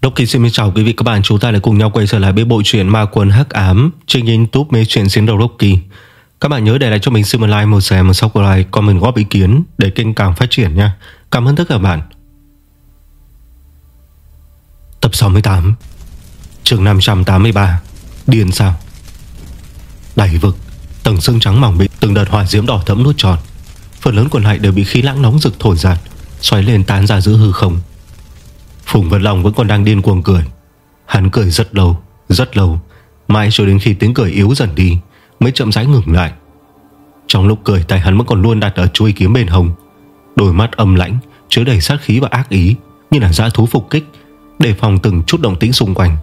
Đốc Kỳ xin chào quý vị các bạn. Chúng ta lại cùng nhau quay trở lại với bộ truyện Ma Quân Hắc Ám Trên youtube mê truyện diễn đầu Kỳ. Các bạn nhớ để lại cho mình xin một like, một share, một subscribe Comment góp ý kiến để kênh càng phát triển nha. Cảm ơn tất cả bạn. Tập 68 chương 583 Điên sao. Đẩy vực Tầng xương trắng mỏng bị từng đợt hỏa diễm đỏ thẫm nuốt tròn Phần lớn còn lại đều bị khí lãng nóng rực thổi giạt xoáy lên tán ra giữa hư không. Phùng Vân Long vẫn còn đang điên cuồng cười. Hắn cười rất lâu Rất lâu, Mãi cho đến khi tiếng cười yếu dần đi, Mới chậm rãi ngừng lại. Trong lúc cười, tay hắn vẫn còn luôn đặt ở chuôi kiếm bên hồng Đôi mắt âm lãnh, Chứa đầy sát khí và ác ý, Như là dã thú phục kích Để phòng từng chút động tĩnh xung quanh.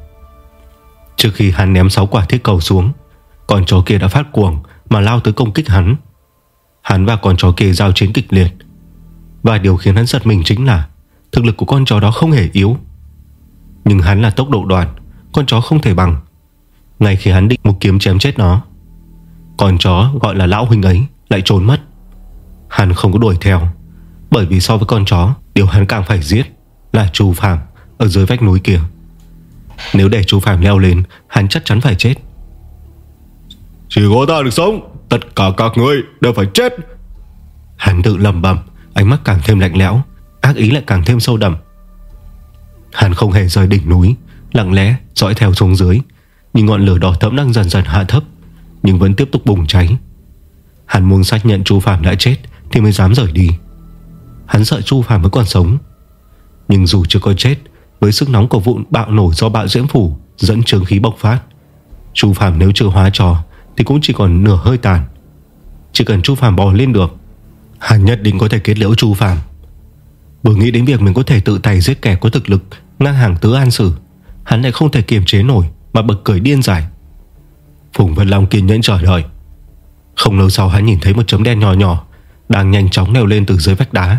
Trước khi hắn ném 6 quả thiết cầu xuống, Con chó kia đã phát cuồng Mà lao tới công kích hắn. Hắn và con chó kia giao chiến kịch liệt. Và điều khiến hắn giật mình chính là Thực lực của con chó đó không hề yếu. Nhưng hắn là tốc độ đoàn Con chó không thể bằng. Ngay khi hắn định một kiếm chém chết nó Con chó gọi là lão huynh ấy Lại trốn mất. Hắn không có đuổi theo Bởi vì so với con chó Điều hắn càng phải giết Là chú Phạm ở dưới vách núi kia. Nếu để chú Phạm leo lên Hắn chắc chắn phải chết. Chỉ có ta được sống Tất cả các người đều phải chết. Hắn tự lầm bầm Ánh mắt càng thêm lạnh lẽo Ác ý lại càng thêm sâu đậm. Hắn không hề rời đỉnh núi, Lặng lẽ dõi theo xuống dưới. Nhìn ngọn lửa đỏ thẫm đang dần dần hạ thấp, Nhưng vẫn tiếp tục bùng cháy. Hắn muốn xác nhận Chu Phạm đã chết Thì mới dám rời đi. Hắn sợ Chu Phạm vẫn còn sống. Nhưng dù chưa có chết, Với sức nóng của vụn bạo nổ do bạo diễm phủ Dẫn trường khí bộc phát, Chu Phạm nếu chưa hóa trò Thì cũng chỉ còn nửa hơi tàn. Chỉ cần Chu Phạm bò lên được Hắn nhất định có thể kết liễu Chu Phạm Vừa nghĩ đến việc mình có thể tự tay giết kẻ có thực lực, Ngang hàng tứ an sử, Hắn lại không thể kiềm chế nổi Mà bật cười điên giải Phùng Vân Long kiên nhẫn chờ đợi. Không lâu sau hắn nhìn thấy một chấm đen nhỏ nhỏ Đang nhanh chóng leo lên từ dưới vách đá.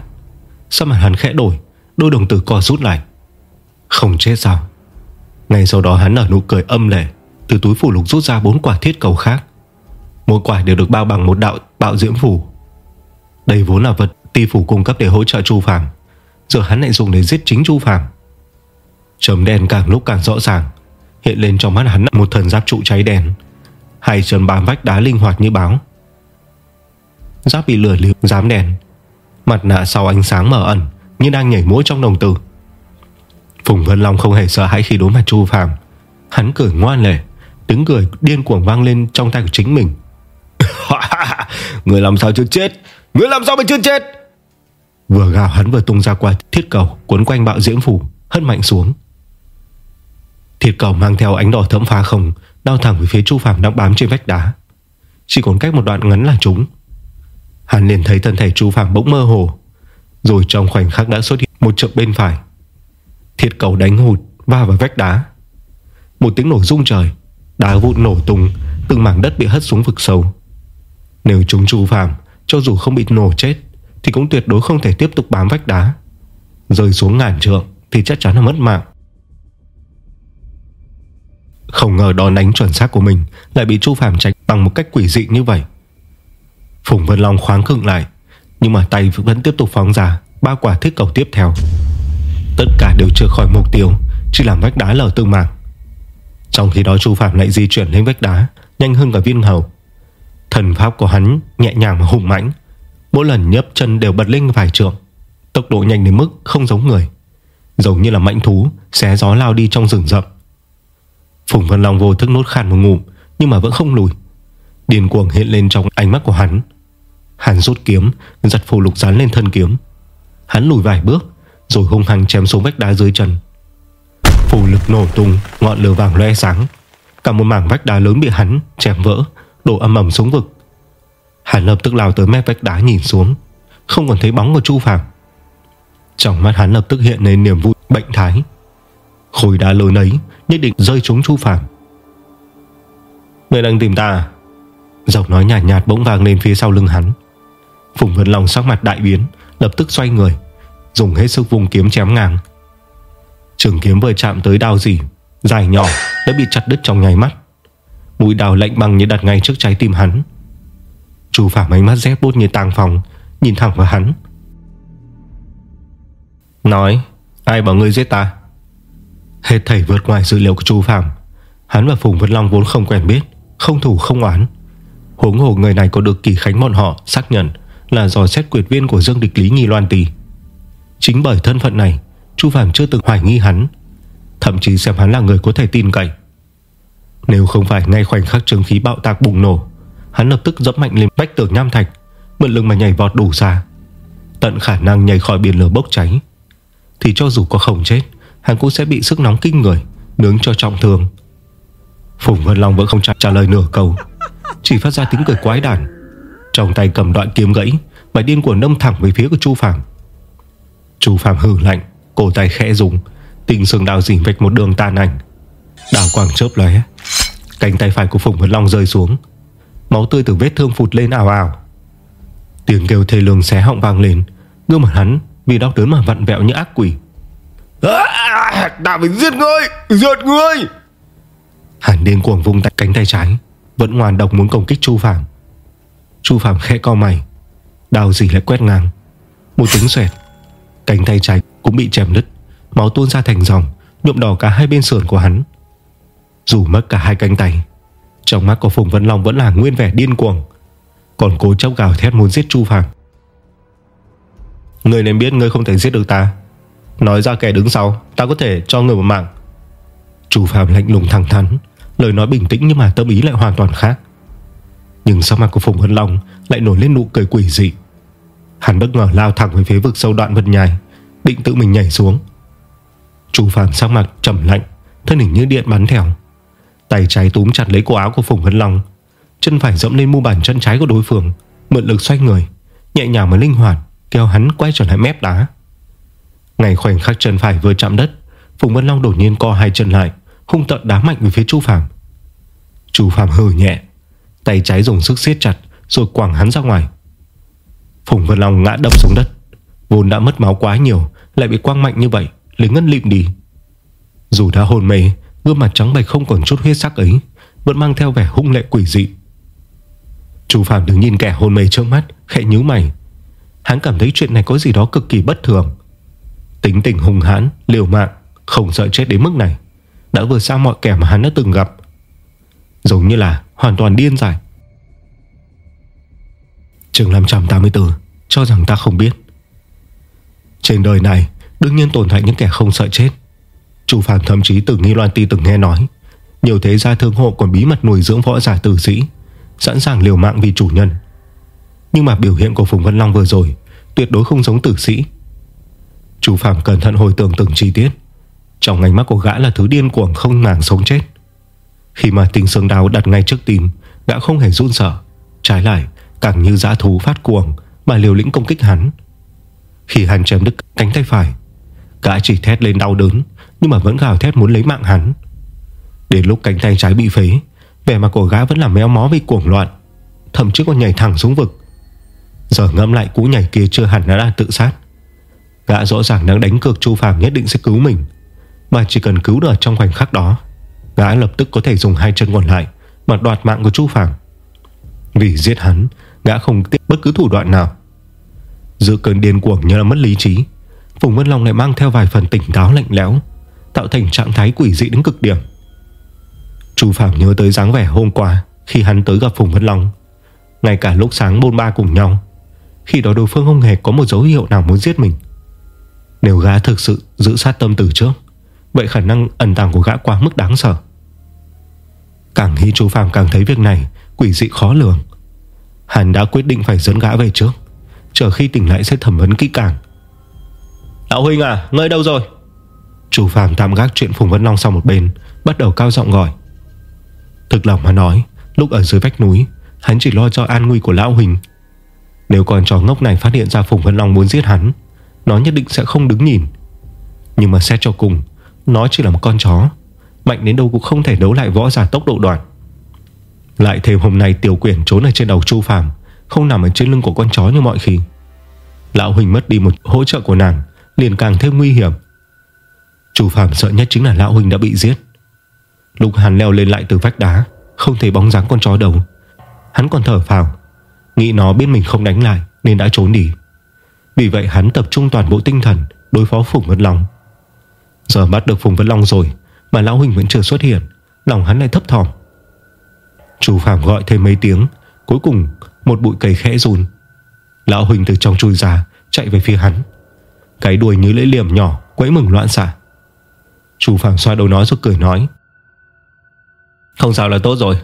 Sao mà hắn khẽ đổi, Đôi đồng tử co rút lại? Không chết sao? Ngay sau đó hắn nở nụ cười âm lệ, Từ túi phủ lục rút ra bốn quả thiết cầu khác. Mỗi quả đều được bao bằng một đạo bạo diễm phủ. Đây vốn là vật ti phủ cung cấp để hỗ trợ Chu Phàm. Giờ hắn lại dùng để giết chính Chu Phàm. Chấm đen càng lúc càng rõ ràng Hiện lên trong mắt hắn một thần giáp trụ cháy đèn, Hai chân bám vách đá linh hoạt như báo Giáp bị lửa liếm dám đèn Mặt nạ sau ánh sáng mở ẩn Như đang nhảy mũi trong đồng tử. Phùng Vân Long không hề sợ hãi khi đối mặt Chu Phàm. Hắn cười ngoan lệ Tiếng cười điên cuồng vang lên trong tay của chính mình. Người làm sao chưa chết? Người làm sao mà chưa chết? Vừa gào hắn vừa tung ra qua thiết cầu Cuốn quanh bạo diễm phủ, Hất mạnh xuống. Thiết cầu mang theo ánh đỏ thẫm phá không, Đao thẳng về phía Chu Phạm đang bám trên vách đá. Chỉ còn cách một đoạn ngắn là chúng Hắn liền thấy thân thể Chu Phạm bỗng mơ hồ, Rồi trong khoảnh khắc đã xuất hiện Một trượng bên phải. Thiết cầu đánh hụt va vào vách đá. Một tiếng nổ rung trời, Đá vụn nổ tung, Từng mảng đất bị hất xuống vực sâu. Nếu chúng Chu Phạm Cho dù không bị nổ chết thì cũng tuyệt đối không thể tiếp tục bám vách đá. Rơi xuống ngàn trượng Thì chắc chắn là mất mạng. Không ngờ đòn đánh chuẩn xác của mình Lại bị Chu Phạm tránh bằng một cách quỷ dị như vậy. Phùng Vân Long khoáng khựng lại, Nhưng mà tay vẫn tiếp tục phóng ra Ba quả thiết cầu tiếp theo. Tất cả đều chưa khỏi mục tiêu, Chỉ làm vách đá lở từng mảng Trong khi đó Chu Phạm lại di chuyển lên vách đá, Nhanh hơn cả viên hầu. Thần pháp của hắn nhẹ nhàng và hùng mãnh Mỗi lần nhấp chân đều bật lên vài trượng. Tốc độ nhanh đến mức không giống người. Giống như là mãnh thú, Xé gió lao đi trong rừng rậm. Phùng Vân Long vô thức nốt khàn một ngụm, Nhưng mà vẫn không lùi. Điền cuồng hiện lên trong ánh mắt của hắn. Hắn rút kiếm, Giật phù lục dán lên thân kiếm. Hắn lùi vài bước, Rồi hung hăng chém xuống vách đá dưới chân. Phù lực nổ tung, Ngọn lửa vàng loe sáng. Cả một mảng vách đá lớn bị hắn chém vỡ, Đổ âm ẩm xuống vực. Hắn lập tức lao tới mép vách đá nhìn xuống, Không còn thấy bóng của Chu Phạm Trong mắt hắn lập tức hiện lên niềm vui, bệnh thái. Khối đá lớn ấy Nhất định rơi trúng Chu Phạm Người đang tìm ta? À? Giọng nói nhạt nhạt bỗng vang lên phía sau lưng hắn. Phùng Vân Long sắc mặt đại biến, Lập tức xoay người, Dùng hết sức vùng kiếm chém ngang. Trường kiếm vừa chạm tới đao gì, Dài nhỏ, đã bị chặt đứt trong nháy mắt. Mũi đào lạnh băng như đặt ngay trước trái tim hắn. Chu Phạm ánh mắt rét bút như tàng phòng Nhìn thẳng vào hắn. Nói, Ai bảo ngươi giết ta? Hết thảy vượt ngoài dữ liệu của Chu Phạm. Hắn và Phùng Vân Long vốn không quen biết, Không thủ, không oán. Huống hồ người này có được Kỳ Khánh bọn họ xác nhận Là do xét quyệt viên của Dương Địch Lý Nghi Loan Tì Chính bởi thân phận này Chu Phạm chưa từng hoài nghi hắn, Thậm chí xem hắn là người có thể tin cậy. Nếu không phải ngay khoảnh khắc trường khí bạo tạc bùng nổ Hắn lập tức dẫm mạnh lên bách tường nham thạch Mượn lưng mà nhảy vọt đủ xa Tận khả năng nhảy khỏi biển lửa bốc cháy. Thì cho dù có không chết, Hắn cũng sẽ bị sức nóng kinh người, Nướng cho trọng thương. Phùng Vân Long vẫn không trả trả lời nửa câu. Chỉ phát ra tiếng cười quái đản. Trong tay cầm đoạn kiếm gãy Và điên cuồng nâm thẳng về phía của Chu Phạm Chu Phạm hừ lạnh, Cổ tay khẽ dùng Tình sừng đào dỉ vạch một đường tàn ảnh. Đào quang chớp lóe, Cánh tay phải của Phùng Vân Long rơi xuống. Máu tươi từ vết thương phụt lên ảo ảo. Tiếng kêu thê lương xé họng vang lên. Gương mặt hắn vì đau đớn mà vặn vẹo như ác quỷ. À, Ta phải giết ngươi Giết ngươi. Hắn điên cuồng vung tay cánh tay trái Vẫn ngoan độc muốn công kích Chu Phạm Chu Phạm khẽ co mày Đào gì lại quét ngang. Một tiếng xoẹt Cánh tay trái cũng bị chém đứt Máu tuôn ra thành dòng Nhuộm đỏ cả hai bên sườn của hắn. Dù mất cả hai cánh tay trong mắt của Phùng Vân Long vẫn là nguyên vẻ điên cuồng. Còn cố chấp gào thét muốn giết Chu Phạm Người nên biết ngươi không thể giết được ta. Nói ra kẻ đứng sau, Ta có thể cho người một mạng. Chu Phạm lạnh lùng thẳng thắn, Lời nói bình tĩnh nhưng mà tâm ý lại hoàn toàn khác. Nhưng sau mặt của Phùng Vân Long Lại nổi lên nụ cười quỷ dị. Hắn bất ngờ lao thẳng về phía vực sâu đoạn vật nhài Định tự mình nhảy xuống. Chu Phạm sắc mặt trầm lạnh, Thân hình như điện bắn theo. Tay trái túm chặt lấy cổ áo của Phùng Hân Long. Chân phải dẫm lên mu bàn chân trái của đối phương, Mượn lực xoay người, Nhẹ nhàng mà linh hoạt, Kéo hắn quay trở lại mép đá. Ngày khoảnh khắc chân phải vừa chạm đất, Phùng Vân Long đột nhiên co hai chân lại, Hung tận đá mạnh về phía Chu Phạm Chu Phạm hừ nhẹ, Tay trái dùng sức siết chặt, Rồi quẳng hắn ra ngoài. Phùng Vân Long ngã đập xuống đất, Vốn đã mất máu quá nhiều, Lại bị quăng mạnh như vậy Lấy ngân lịm đi. Dù đã hồn mê Gương mặt trắng bạch không còn chút huyết sắc ấy Vẫn mang theo vẻ hung lệ quỷ dị. Chú Phạm đứng nhìn kẻ hồn mê trước mắt Khẽ nhíu mày. Hắn cảm thấy chuyện này có gì đó cực kỳ bất thường. Tính tình hung hãn, liều mạng Không sợ chết đến mức này Đã vượt xa mọi kẻ mà hắn đã từng gặp. Giống như là hoàn toàn điên dại. Trường 584 Cho rằng ta không biết. Trên đời này Đương nhiên tồn tại những kẻ không sợ chết. Chủ phàm thậm chí từng nghi loan ti từng nghe nói. Nhiều thế gia thương hộ còn bí mật nuôi dưỡng võ giả tử sĩ, Sẵn sàng liều mạng vì chủ nhân. Nhưng mà biểu hiện của Phùng Vân Long vừa rồi Tuyệt đối không giống tử sĩ. Chú Phạm cẩn thận hồi tưởng từng chi tiết. Trong ánh mắt của gã là thứ điên cuồng không màng sống chết. Khi mà tình sương đào đặt ngay trước tim, Gã không hề run sợ. Trái lại, càng như dã thú phát cuồng Mà liều lĩnh công kích hắn. Khi hắn chém đứt cánh tay phải, Gã chỉ thét lên đau đớn nhưng mà vẫn gào thét muốn lấy mạng hắn. Đến lúc cánh tay trái bị phế, Vẻ mặt của gã vẫn là méo mó vì cuồng loạn, Thậm chí còn nhảy thẳng xuống vực. Giờ ngâm lại cú nhảy kia chưa hẳn đã là tự sát. Gã rõ ràng đang đánh cược Chu Phạm nhất định sẽ cứu mình, Mà chỉ cần cứu được trong khoảnh khắc đó, Gã lập tức có thể dùng hai chân còn lại Mà đoạt mạng của Chu Phạm Vì giết hắn, Gã không tiếp bất cứ thủ đoạn nào. Giữa cơn điên cuồng như là mất lý trí, Phùng Vân Long lại mang theo vài phần tỉnh táo lạnh lẽo Tạo thành trạng thái quỷ dị đến cực điểm. Chu Phạm nhớ tới dáng vẻ hôm qua Khi hắn tới gặp Phùng Vân Long. Ngay cả lúc sáng bôn ba cùng nhau, Khi đó đối phương không hề có một dấu hiệu nào muốn giết mình. Nếu gã thực sự giữ sát tâm từ trước, Vậy khả năng ẩn tàng của gã quá mức đáng sợ. Càng nghĩ Chu Phạm càng thấy việc này Quỷ dị khó lường. Hắn đã quyết định phải dẫn gã về trước, Chờ khi tỉnh lại sẽ thẩm vấn kỹ càng. Lão Huynh à Ngươi đâu rồi? Chu Phạm tạm gác chuyện Phùng Vân Long sang một bên, Bắt đầu cao giọng gọi. Thực lòng mà nói, Lúc ở dưới vách núi, Hắn chỉ lo cho an nguy của Lão Huỳnh. Nếu con chó ngốc này phát hiện ra Phùng Vân Long muốn giết hắn, Nó nhất định sẽ không đứng nhìn. Nhưng mà xét cho cùng, Nó chỉ là một con chó, Mạnh đến đâu cũng không thể đấu lại võ giả tốc độ đoạn. Lại thêm hôm nay tiểu quyển trốn ở trên đầu Chu Phàm, Không nằm ở trên lưng của con chó như mọi khi. Lão Huỳnh mất đi một hỗ trợ của nàng, Liền càng thêm nguy hiểm. Chu phạm sợ nhất chính là Lão huynh đã bị giết. Lục hàn leo lên lại từ vách đá, Không thấy bóng dáng con chó đâu Hắn còn thở phào, Nghĩ nó biết mình không đánh lại Nên đã trốn đi. Vì vậy hắn tập trung toàn bộ tinh thần Đối phó Phùng Vân Long. Giờ bắt được Phùng Vân Long rồi Mà Lão huynh vẫn chưa xuất hiện, Lòng hắn lại thấp thỏm. Chủ Phạm gọi thêm mấy tiếng, Cuối cùng một bụi cây khẽ run. Lão huynh từ trong chui ra, Chạy về phía hắn. Cái đuôi như lưỡi liềm nhỏ Quấy mừng loạn xạ. Chú Phàng xoa đầu nói rồi cười nói. Không sao là tốt rồi.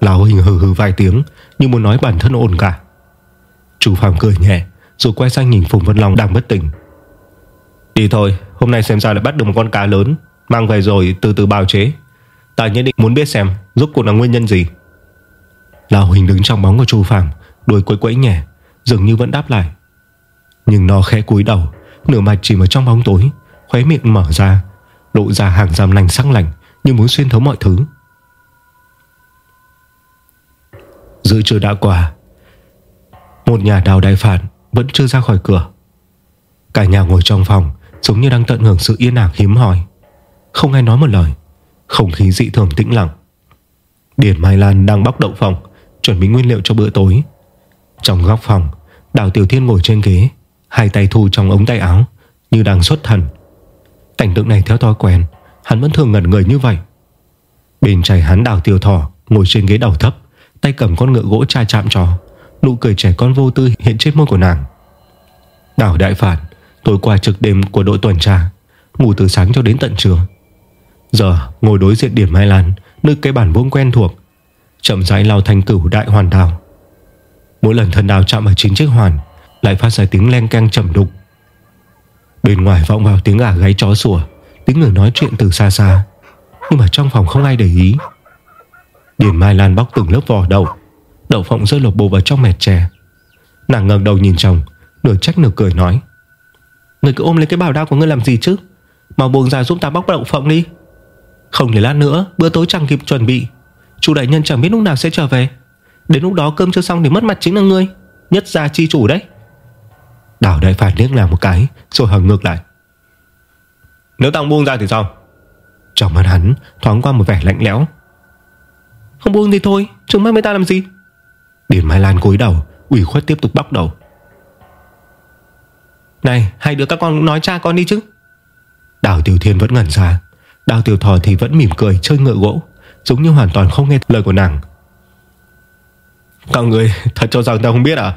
Lão Huỳnh hừ hừ vài tiếng, Như muốn nói bản thân ổn cả. Chu Phạm cười nhẹ, Rồi quay sang nhìn Phùng Vân Long đang bất tỉnh. Đi thôi, Hôm nay xem ra lại bắt được một con cá lớn, Mang về rồi từ từ bào chế. Ta nhất định muốn biết xem Rốt cuộc là nguyên nhân gì. Lão Huỳnh đứng trong bóng của Chu Phạm Đuôi quấy quấy nhẹ, Dường như vẫn đáp lại. Nhưng nó khẽ cúi đầu, Nửa mặt chỉ ở trong bóng tối, Khóe miệng mở ra Lộ ra hàng rằm lành sắc lạnh Như muốn xuyên thấu mọi thứ. Giữa trưa đã qua, Một nhà đào đại phản Vẫn chưa ra khỏi cửa. Cả nhà ngồi trong phòng, Giống như đang tận hưởng sự yên ả hiếm hoi. Không ai nói một lời, Không khí dị thường tĩnh lặng. Điển Mai Lan đang bóc đậu phòng, Chuẩn bị nguyên liệu cho bữa tối. Trong góc phòng, Đào Tiểu Thiên ngồi trên ghế, Hai tay thu trong ống tay áo, Như đang xuất thần. Cảnh tượng này theo thói quen, Hắn vẫn thường ngẩn người như vậy. Bên trái hắn Đào tiêu Thỏ, Ngồi trên ghế đầu thấp, Tay cầm con ngựa gỗ chai chạm trò, Nụ cười trẻ con vô tư hiện trên môi của nàng. Đào Đại Phản, Tối qua trực đêm của đội tuần tra, Ngủ từ sáng cho đến tận trưa. Giờ ngồi đối diện điểm Mai Lan, Nơi cái bản vốn quen thuộc, Chậm rãi lao thành cửu đại hoàn đào. Mỗi lần thần đào chạm vào chính chiếc hoàn, Lại phát ra tiếng len keng trầm đục Bên ngoài vọng vào tiếng gà gáy chó sủa, Tiếng người nói chuyện từ xa xa. Nhưng mà trong phòng không ai để ý. Điển Mai Lan bóc từng lớp vỏ đậu Đậu phộng rơi lột bồ vào trong mẹt chè. Nàng ngẩng đầu nhìn chồng, Nửa trách nửa cười nói, Người cứ ôm lấy cái bào đao của ngươi làm gì chứ? Mà buông ra giúp ta bóc đậu phộng đi. Không để lát nữa, Bữa tối chẳng kịp chuẩn bị. Chủ đại nhân chẳng biết lúc nào sẽ trở về. Đến lúc đó cơm chưa xong thì mất mặt chính là ngươi. Nhất gia chi chủ đấy. Đảo đại phản liếc làm một cái Rồi hằng ngược lại. Nếu tao buông ra thì sao? Trong mắt hắn thoáng qua một vẻ lạnh lẽo. Không buông thì thôi Chúng mắt với ta làm gì? Điển Mai Lan cúi đầu ủy khuất tiếp tục bóc đầu. Này hai đứa các con nói cha con đi chứ. Đào Tiểu Thiên vẫn ngẩn ra. Đào Tiểu Thò thì vẫn mỉm cười chơi ngựa gỗ Giống như hoàn toàn không nghe lời của nàng. Các người thật cho rằng ta không biết à?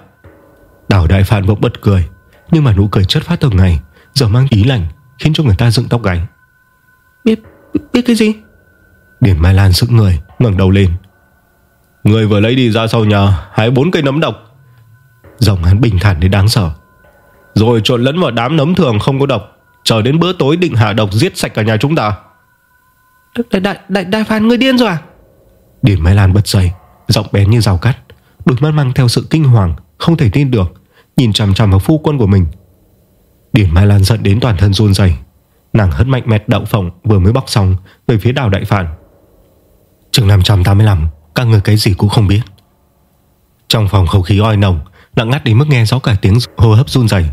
Đào Đại Phạn bỗng bật cười Nhưng mà nụ cười chất phát từng ngày Giờ mang ý lành Khiến cho người ta dựng tóc gáy. Biết, biết cái gì? Điển Mai Lan sững người ngẩng đầu lên. Người vừa lấy đi ra sau nhà Hái bốn cây nấm độc. Giọng hắn bình thản đến đáng sợ. Rồi trộn lẫn vào đám nấm thường không có độc Chờ đến bữa tối định hạ độc giết sạch cả nhà chúng ta. Đại, đại, đại, đại phán người điên rồi à? Điển Mai Lan bật dậy Giọng bén như rào cắt Đôi mắt mang theo sự kinh hoàng Không thể tin được Nhìn chằm chằm vào phu quân của mình. Điển Mai Lan giận đến toàn thân run rẩy. Nàng hất mạnh mẹt đậu phộng vừa mới bóc xong Về phía đào đại phản Trường 585 Các người cái gì cũng không biết. Trong phòng không khí oi nồng, Lặng ngắt đến mức nghe rõ cả tiếng hô hấp run rẩy.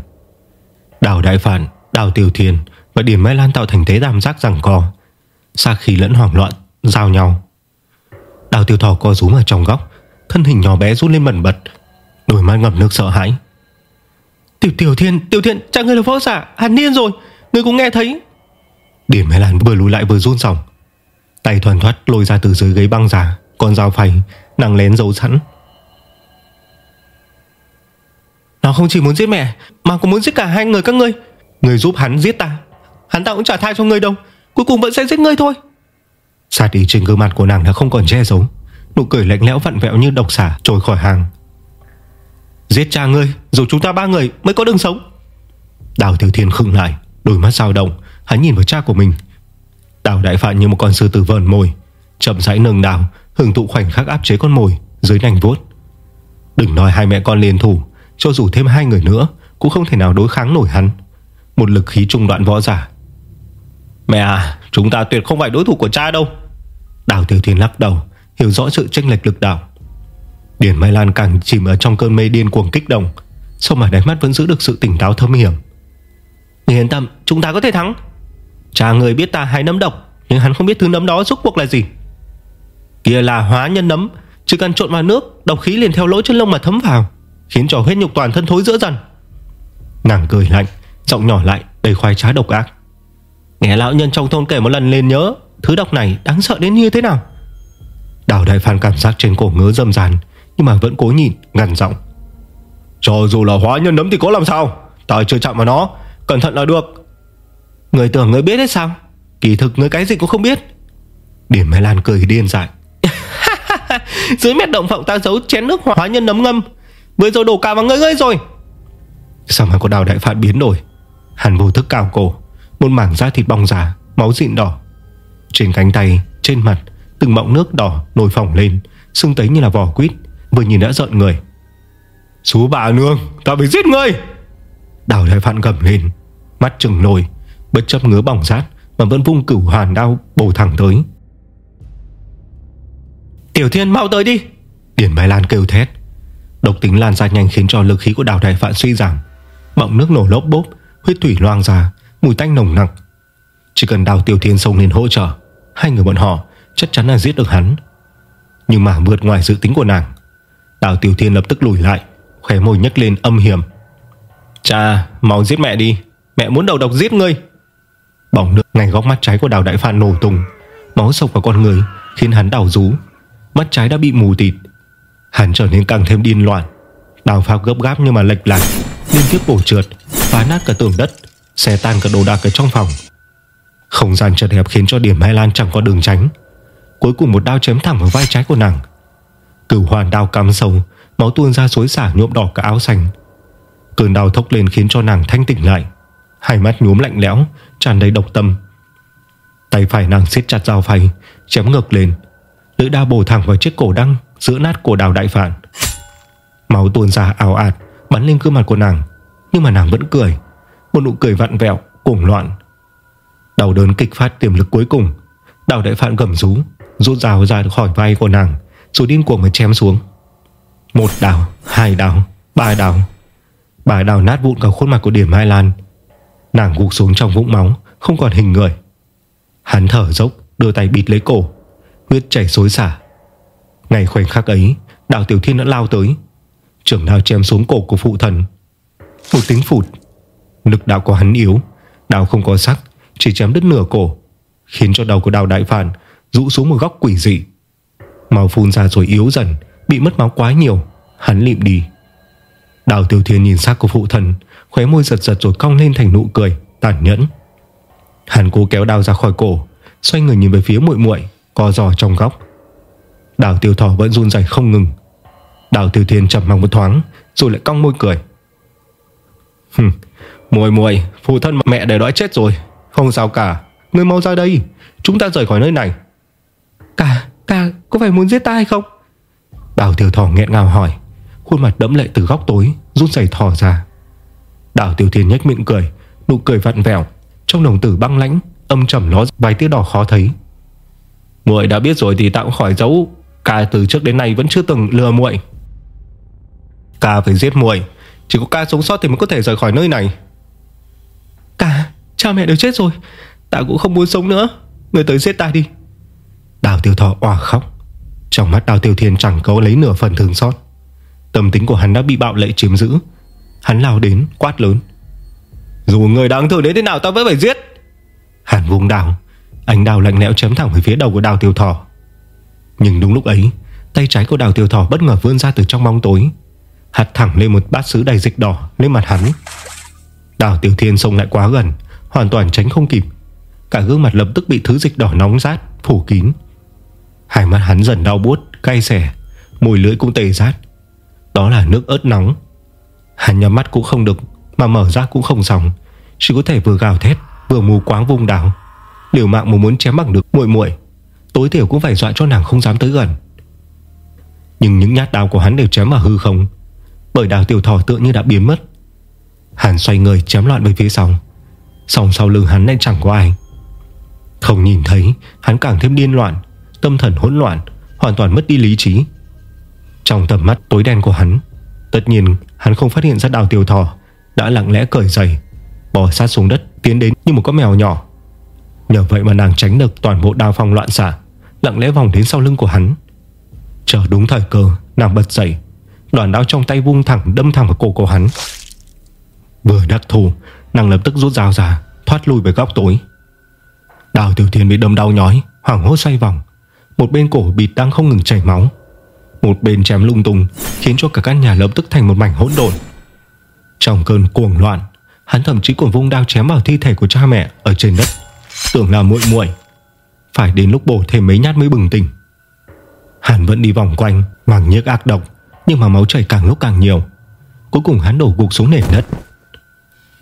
Đào đại phản Đào tiểu thiền Và Điển Mai Lan tạo thành thế đàm giác rằng co. Xa khí lẫn hoảng loạn Giao nhau. Đào tiêu thỏ co rúm ở trong góc, Thân hình nhỏ bé rút lên bẩn bật. Đôi mắt ngập nước sợ hãi. Tiểu tiểu thiên Tiểu thiên Chẳng người là võ giả, Hàn niên rồi. Người cũng nghe thấy. Điểm Hải Lan vừa lùi lại vừa run sòng Tay thoàn thoát lôi ra từ dưới ghế băng giả, Con dao phay, Nàng lén giấu sẵn. Nó không chỉ muốn giết mẹ, Mà còn muốn giết cả hai người các ngươi. Người giúp hắn giết ta. Hắn ta cũng trả thai cho người đâu. Cuối cùng vẫn sẽ giết ngươi thôi. Sát ý trên gương mặt của nàng đã không còn che giấu. Nụ cười lạnh lẽo vặn vẹo như độc xả Trồi khỏi hàng. Giết cha ngươi Dù chúng ta ba người mới có đường sống. Đào Tiểu Thiên khựng lại, Đôi mắt dao động, Hắn nhìn vào cha của mình. Đào Đại Phạn như một con sư tử vờn mồi, Chậm rãi nâng đào Hưởng thụ khoảnh khắc áp chế con mồi Dưới nành vuốt. Đừng nói hai mẹ con liên thủ, Cho dù thêm hai người nữa, Cũng không thể nào đối kháng nổi hắn. Một lực khí trung đoạn võ giả. Mẹ à Chúng ta tuyệt không phải đối thủ của cha đâu. Đào Tiểu Thiên lắc đầu, Hiểu rõ sự tranh lệch lực đạo. Điền Mai Lan càng chìm ở trong cơn mê điên cuồng kích động. Sao mà đáy mắt vẫn giữ được sự tỉnh táo thâm hiểm? Người yên tâm Chúng ta có thể thắng. Cha người biết ta hay nấm độc, Nhưng hắn không biết thứ nấm đó rốt cuộc là gì. Kia là hóa nhân nấm, Chỉ cần trộn vào nước, Độc khí liền theo lỗ chân lông mà thấm vào, Khiến cho huyết nhục toàn thân thối giữa dần. Nàng cười lạnh, Giọng nhỏ lại, đầy khoái trá độc ác. Nghe lão nhân trong thôn kể một lần lên nhớ, Thứ độc này đáng sợ đến như thế nào? Đào đại phản cảm giác trên cổ ngứa râm ràn nhưng mà vẫn cố nhìn ngằn giọng. Cho dù là hóa nhân nấm thì có làm sao? Ta chưa chạm vào nó Cẩn thận là được. Người tưởng người biết hết sao? Kỳ thực người cái gì cũng không biết. Điểm Mai Lan cười điên dại. Dưới mét động phộng ta giấu chén nước hóa nhân nấm ngâm. Vừa rồi đổ cả vào ngươi ngươi rồi. Sao mà có đào đại phạt biến đổi? Hàn vô thức cào cổ Một mảng da thịt bong giả Máu dịn đỏ. Trên cánh tay, trên mặt Từng mọng nước đỏ nổi phỏng lên Sưng tấy như là vỏ quýt. Vừa nhìn đã giận người. Chú bà nương Ta phải giết ngươi. Đào đại phạn gầm lên Mắt trừng nồi, Bất chấp ngứa bỏng rát Mà vẫn vung cửu hoàn đao bổ thẳng tới. Tiểu thiên mau tới đi. Điển Mai Lan kêu thét. Độc tính lan ra nhanh khiến cho lực khí của đào đại phạn suy giảm. Bọng nước nổ lốp bốp Huyết thủy loang ra Mùi tanh nồng nặc. Chỉ cần đào tiểu thiên xông lên hỗ trợ Hai người bọn họ chắc chắn là giết được hắn. Nhưng mà vượt ngoài dự tính của nàng Đào tiểu thiên lập tức lùi lại, Khóe môi nhấc lên âm hiểm. Cha, mau giết mẹ đi, Mẹ muốn đầu độc giết ngươi. Bỏng nước ngay góc mắt trái của đào đại phan nổ tung, Máu sộc vào con người, Khiến hắn đảo rú. Mắt trái đã bị mù tịt. Hắn trở nên càng thêm điên loạn. Đào pháo gấp gáp nhưng mà lệch lạc, Liên tiếp bổ trượt, Phá nát cả tường đất Xe tan cả đồ đạc ở trong phòng. Không gian chật hẹp khiến cho điểm Mai Lan chẳng có đường tránh. Cuối cùng một đao chém thẳng vào vai trái của nàng. Cửu hoàn đao cắm sâu Máu tuôn ra xối xả nhuộm đỏ cả áo xanh Cơn đau thốc lên khiến cho nàng thanh tỉnh lại. Hai mắt nhuốm lạnh lẽo tràn đầy độc tâm. Tay phải nàng siết chặt dao phay Chém ngược lên. Lưỡi đao bổ thẳng vào chiếc cổ đăng Giữa nát cổ đào đại phản Máu tuôn ra ảo ạt Bắn lên gương mặt của nàng. Nhưng mà nàng vẫn cười. Một nụ cười vặn vẹo, cuồng loạn. Đau đớn kịch phát tiềm lực cuối cùng. Đào đại phạn gầm rú Rút dao ra khỏi vai của nàng. Rồi điên cuồng mà chém xuống. Một đào, hai đào, ba đào Bà đào nát vụn cả khuôn mặt của điểm Mai Lan. Nàng gục xuống trong vũng máu Không còn hình người. Hắn thở dốc đưa tay bịt lấy cổ. Huyết chảy xối xả. Ngày khoảnh khắc ấy Đào Tiểu Thiên đã lao tới. Trưởng đào chém xuống cổ của phụ thần. Một tiếng phụt. Lực đạo của hắn yếu. Đào không có sắc Chỉ chém đứt nửa cổ Khiến cho đầu của đào đại phản Rũ xuống một góc quỷ dị. Máu phun ra rồi yếu dần Bị mất máu quá nhiều. Hắn lịm đi. Đào Tiểu Thiên nhìn xác của phụ thần Khóe môi giật giật rồi cong lên thành nụ cười Tàn nhẫn. Hắn cố kéo đào ra khỏi cổ Xoay người nhìn về phía muội muội Co giò trong góc. Đào Tiêu Thỏ vẫn run rẩy không ngừng. Đào Tiêu Thiên chậm mặc một thoáng Rồi lại cong môi cười. Hừm, muội muội Phụ thân mẹ để đói chết rồi. Không sao cả, ngươi mau ra đây Chúng ta rời khỏi nơi này có phải muốn giết ta hay không? Đào Tiêu Thỏ nghẹn ngào hỏi. Khuôn mặt đẫm lệ từ góc tối Rút giày thỏ ra. Đào Tiêu Thiên nhếch miệng cười Nụ cười vặn vẹo. Trong đồng tử băng lãnh Âm trầm nó vài tia đỏ khó thấy. Muội đã biết rồi thì tạm khỏi giấu Ca từ trước đến nay vẫn chưa từng lừa muội. Ca phải giết muội. Chỉ có ca sống sót thì mới có thể rời khỏi nơi này. Ca Cha mẹ đều chết rồi. Ta cũng không muốn sống nữa. Người tới giết ta đi. Đào tiêu thọ òa khóc trong mắt đào tiêu thiên chẳng có lấy nửa phần thương xót. Tâm tính của hắn đã bị bạo lệ chiếm giữ. Hắn lao đến, quát lớn. Dù người đáng thương đến thế nào ta vẫn phải giết. Hắn vùng đào, Ánh đào lạnh lẽo chém thẳng về phía đầu của đào tiêu thỏ Nhưng đúng lúc ấy, Tay trái của đào tiêu thỏ bất ngờ vươn ra từ trong bóng tối. Hạt thẳng lên một bát sứ đầy dịch đỏ Lên mặt hắn. Đào tiểu thiên xông lại quá gần, Hoàn toàn tránh không kịp. Cả gương mặt lập tức bị thứ dịch đỏ nóng rát, Phủ kín. Hai mắt hắn dần đau buốt, cay xẻ Mùi lưỡi cũng tê rát. Đó là nước ớt nóng. Hắn nhắm mắt cũng không được Mà mở ra cũng không xong Chỉ có thể vừa gào thét Vừa mù quáng vung đảo. Liều mạng mà muốn chém bằng được muội muội Tối thiểu cũng phải dọa cho nàng không dám tới gần. Nhưng những nhát đao của hắn đều chém vào hư không Bởi đào tiểu thỏ tựa như đã biến mất. Hắn xoay người chém loạn về phía sau. Sòng sau lưng hắn lại chẳng có ai. Không nhìn thấy Hắn càng thêm điên loạn. Tâm thần hỗn loạn, Hoàn toàn mất đi lý trí. Trong tầm mắt tối đen của hắn, Tất nhiên hắn không phát hiện ra đào tiểu thỏ Đã lặng lẽ cởi giày, Bò sát xuống đất, tiến đến như một con mèo nhỏ. Nhờ vậy mà nàng tránh được toàn bộ đao phong loạn xả Lặng lẽ vòng đến sau lưng của hắn. Chờ đúng thời cơ, Nàng bật dậy, Đoàn đao trong tay vung thẳng đâm thẳng vào cổ của hắn. Vừa đắc thù Nàng lập tức rút dao ra, Thoát lui về góc tối. Đào Tiểu Thiên bị đâm đau nhói, Hoảng hốt xoay vòng một bên cổ bịt đang không ngừng chảy máu. Một bên chém lung tung, Khiến cho cả căn nhà lập tức thành một mảnh hỗn độn. Trong cơn cuồng loạn, Hắn thậm chí còn vung đao chém vào thi thể của cha mẹ Ở trên đất. Tưởng là muội muội, Phải đến lúc bổ thêm mấy nhát mới bừng tỉnh. Hắn vẫn đi vòng quanh mảng nhiếc ác độc, Nhưng mà máu chảy càng lúc càng nhiều. Cuối cùng hắn đổ gục xuống nền đất.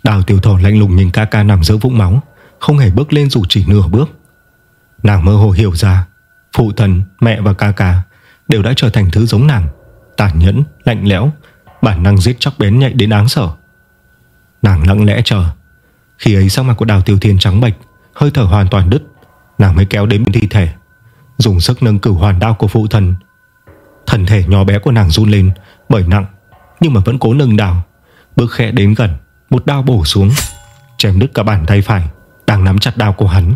Đào tiểu thỏ lạnh lùng nhìn ca ca nằm giữa vũng máu, Không hề bước lên dù chỉ nửa bước. Nàng mơ hồ hiểu ra Phụ thần, mẹ và ca ca Đều đã trở thành thứ giống nàng. Tàn nhẫn, lạnh lẽo Bản năng giết chóc bén nhạy đến đáng sợ Nàng lặng lẽ chờ. Khi ấy sắc mặt của đào tiểu thiên trắng bệch Hơi thở hoàn toàn đứt Nàng mới kéo đến bên thi thể Dùng sức nâng cửu hoàn đao của phụ thần. Thân thể nhỏ bé của nàng run lên Bởi nặng Nhưng mà vẫn cố nâng đào Bước khẽ đến gần Một đao bổ xuống Chém đứt cả bàn tay phải Đang nắm chặt đao của hắn.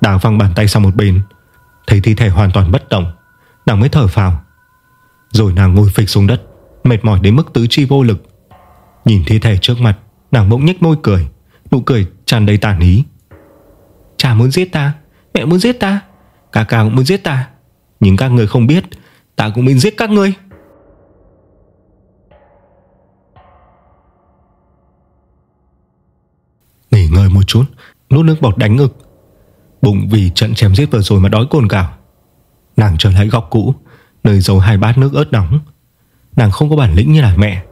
Đào văng bàn tay sang một bên Thấy thi thể hoàn toàn bất động, Nàng mới thở phào. Rồi nàng ngồi phịch xuống đất, Mệt mỏi đến mức tứ chi vô lực. Nhìn thi thể trước mặt, Nàng bỗng nhếch môi cười, Nụ cười tràn đầy tàn ý. Cha muốn giết ta, Mẹ muốn giết ta Cả cả cũng muốn giết ta, Nhưng các người không biết, Ta cũng muốn giết các ngươi. Nghỉ ngơi một chút Nút nước bọt đánh ngực Bụng vì trận chém giết vừa rồi mà đói cồn cào. Nàng trở lại góc cũ, Nơi giấu hai bát nước ớt nóng. Nàng không có bản lĩnh như là mẹ,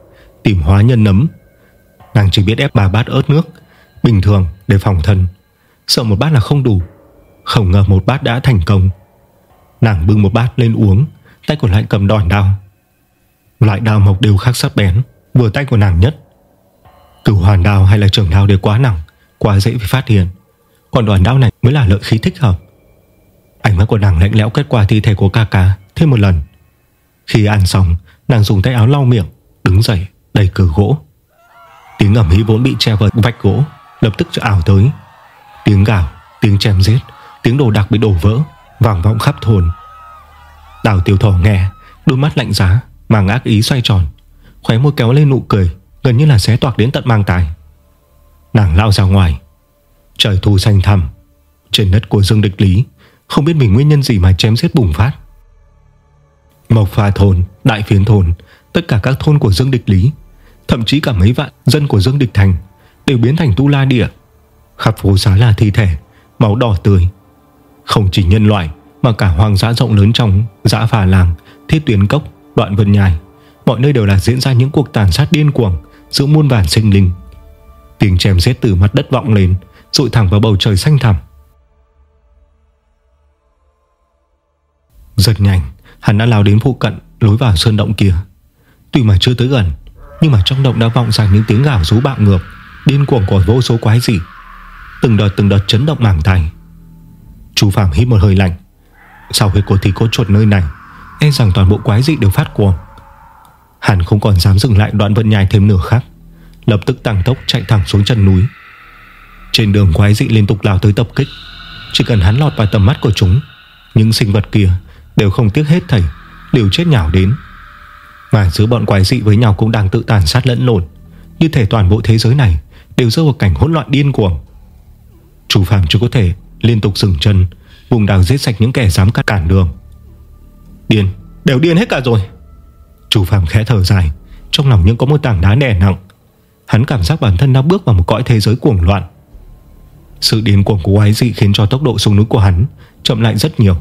Tìm hóa nhân nấm. Nàng chỉ biết ép ba bát ớt nước, Bình thường để phòng thân. Sợ một bát là không đủ, Không ngờ một bát đã thành công. Nàng bưng một bát lên uống, Tay còn lại cầm đòn đao. Loại đao mộc đều khác sắc bén, Vừa tay của nàng nhất. Cửu hoàn đao hay là trường đao đều quá nặng, Quá dễ bị phát hiện. Còn đoàn đao này mới là lợi khí thích hợp. Ánh mắt của nàng lạnh lẽo kết quả thi thể của ca ca Thêm một lần. Khi ăn xong Nàng dùng tay áo lau miệng Đứng dậy đẩy cửa gỗ. Tiếng ẩm hí vốn bị che vào vách gỗ Lập tức ảo tới. Tiếng gào, tiếng chém giết Tiếng đồ đạc bị đổ vỡ Vàng vọng khắp thôn. Đào tiểu thỏ nghe Đôi mắt lạnh giá màng ác ý xoay tròn. Khóe môi kéo lên nụ cười Gần như là xé toạc đến tận mang tài. Nàng lao ra ngoài Trời thu xanh thẳm. Trên đất của Dương Địch Lý Không biết vì nguyên nhân gì mà chém giết bùng phát. Mộc Pha Thôn Đại Phiến Thôn Tất cả các thôn của Dương Địch Lý Thậm chí cả mấy vạn dân của Dương Địch Thành Đều biến thành tu la địa. Khắp phố xá là thi thể Máu đỏ tươi. Không chỉ nhân loại Mà cả hoàng giã rộng lớn trong Giã phà làng, thiết tuyến cốc, đoạn vân nhài Mọi nơi đều là diễn ra những cuộc tàn sát điên cuồng Giữa muôn vàn sinh linh. Tiếng chém giết từ mặt đất vọng lên Rụi thẳng vào bầu trời xanh thẳm. Rất nhanh Hắn đã lao đến phụ cận lối vào sơn động kia. Tuy mà chưa tới gần Nhưng mà trong động đã vọng ra những tiếng gào rú bạo ngược Điên cuồng của vô số quái dị. Từng đợt từng đợt chấn động mảng tay Chú Phạm hít một hơi lạnh. Sau khi cô thì cốt chuột nơi này E rằng toàn bộ quái dị đều phát cuồng. Hắn không còn dám dừng lại đoạn vận nhai thêm nửa khắc, Lập tức tăng tốc chạy thẳng xuống chân núi. Trên đường quái dị liên tục lao tới tập kích. Chỉ cần hắn lọt vào tầm mắt của chúng, Những sinh vật kia Đều không tiếc hết thảy, Đều chết nhào đến. Mà giữa bọn quái dị với nhau cũng đang tự tàn sát lẫn lộn. Như thể toàn bộ thế giới này Đều rơi vào cảnh hỗn loạn điên cuồng. Chủ Phạm chưa có thể liên tục dừng chân, Vùng đào giết sạch những kẻ dám cắt cản đường. Điên, Đều điên hết cả rồi. Chủ Phạm khẽ thở dài, Trong lòng những có một tảng đá đè nặng. Hắn cảm giác bản thân đã bước vào một cõi thế giới cuồng loạn. Sự điên cuồng của quái dị Khiến cho tốc độ xuống núi của hắn Chậm lại rất nhiều.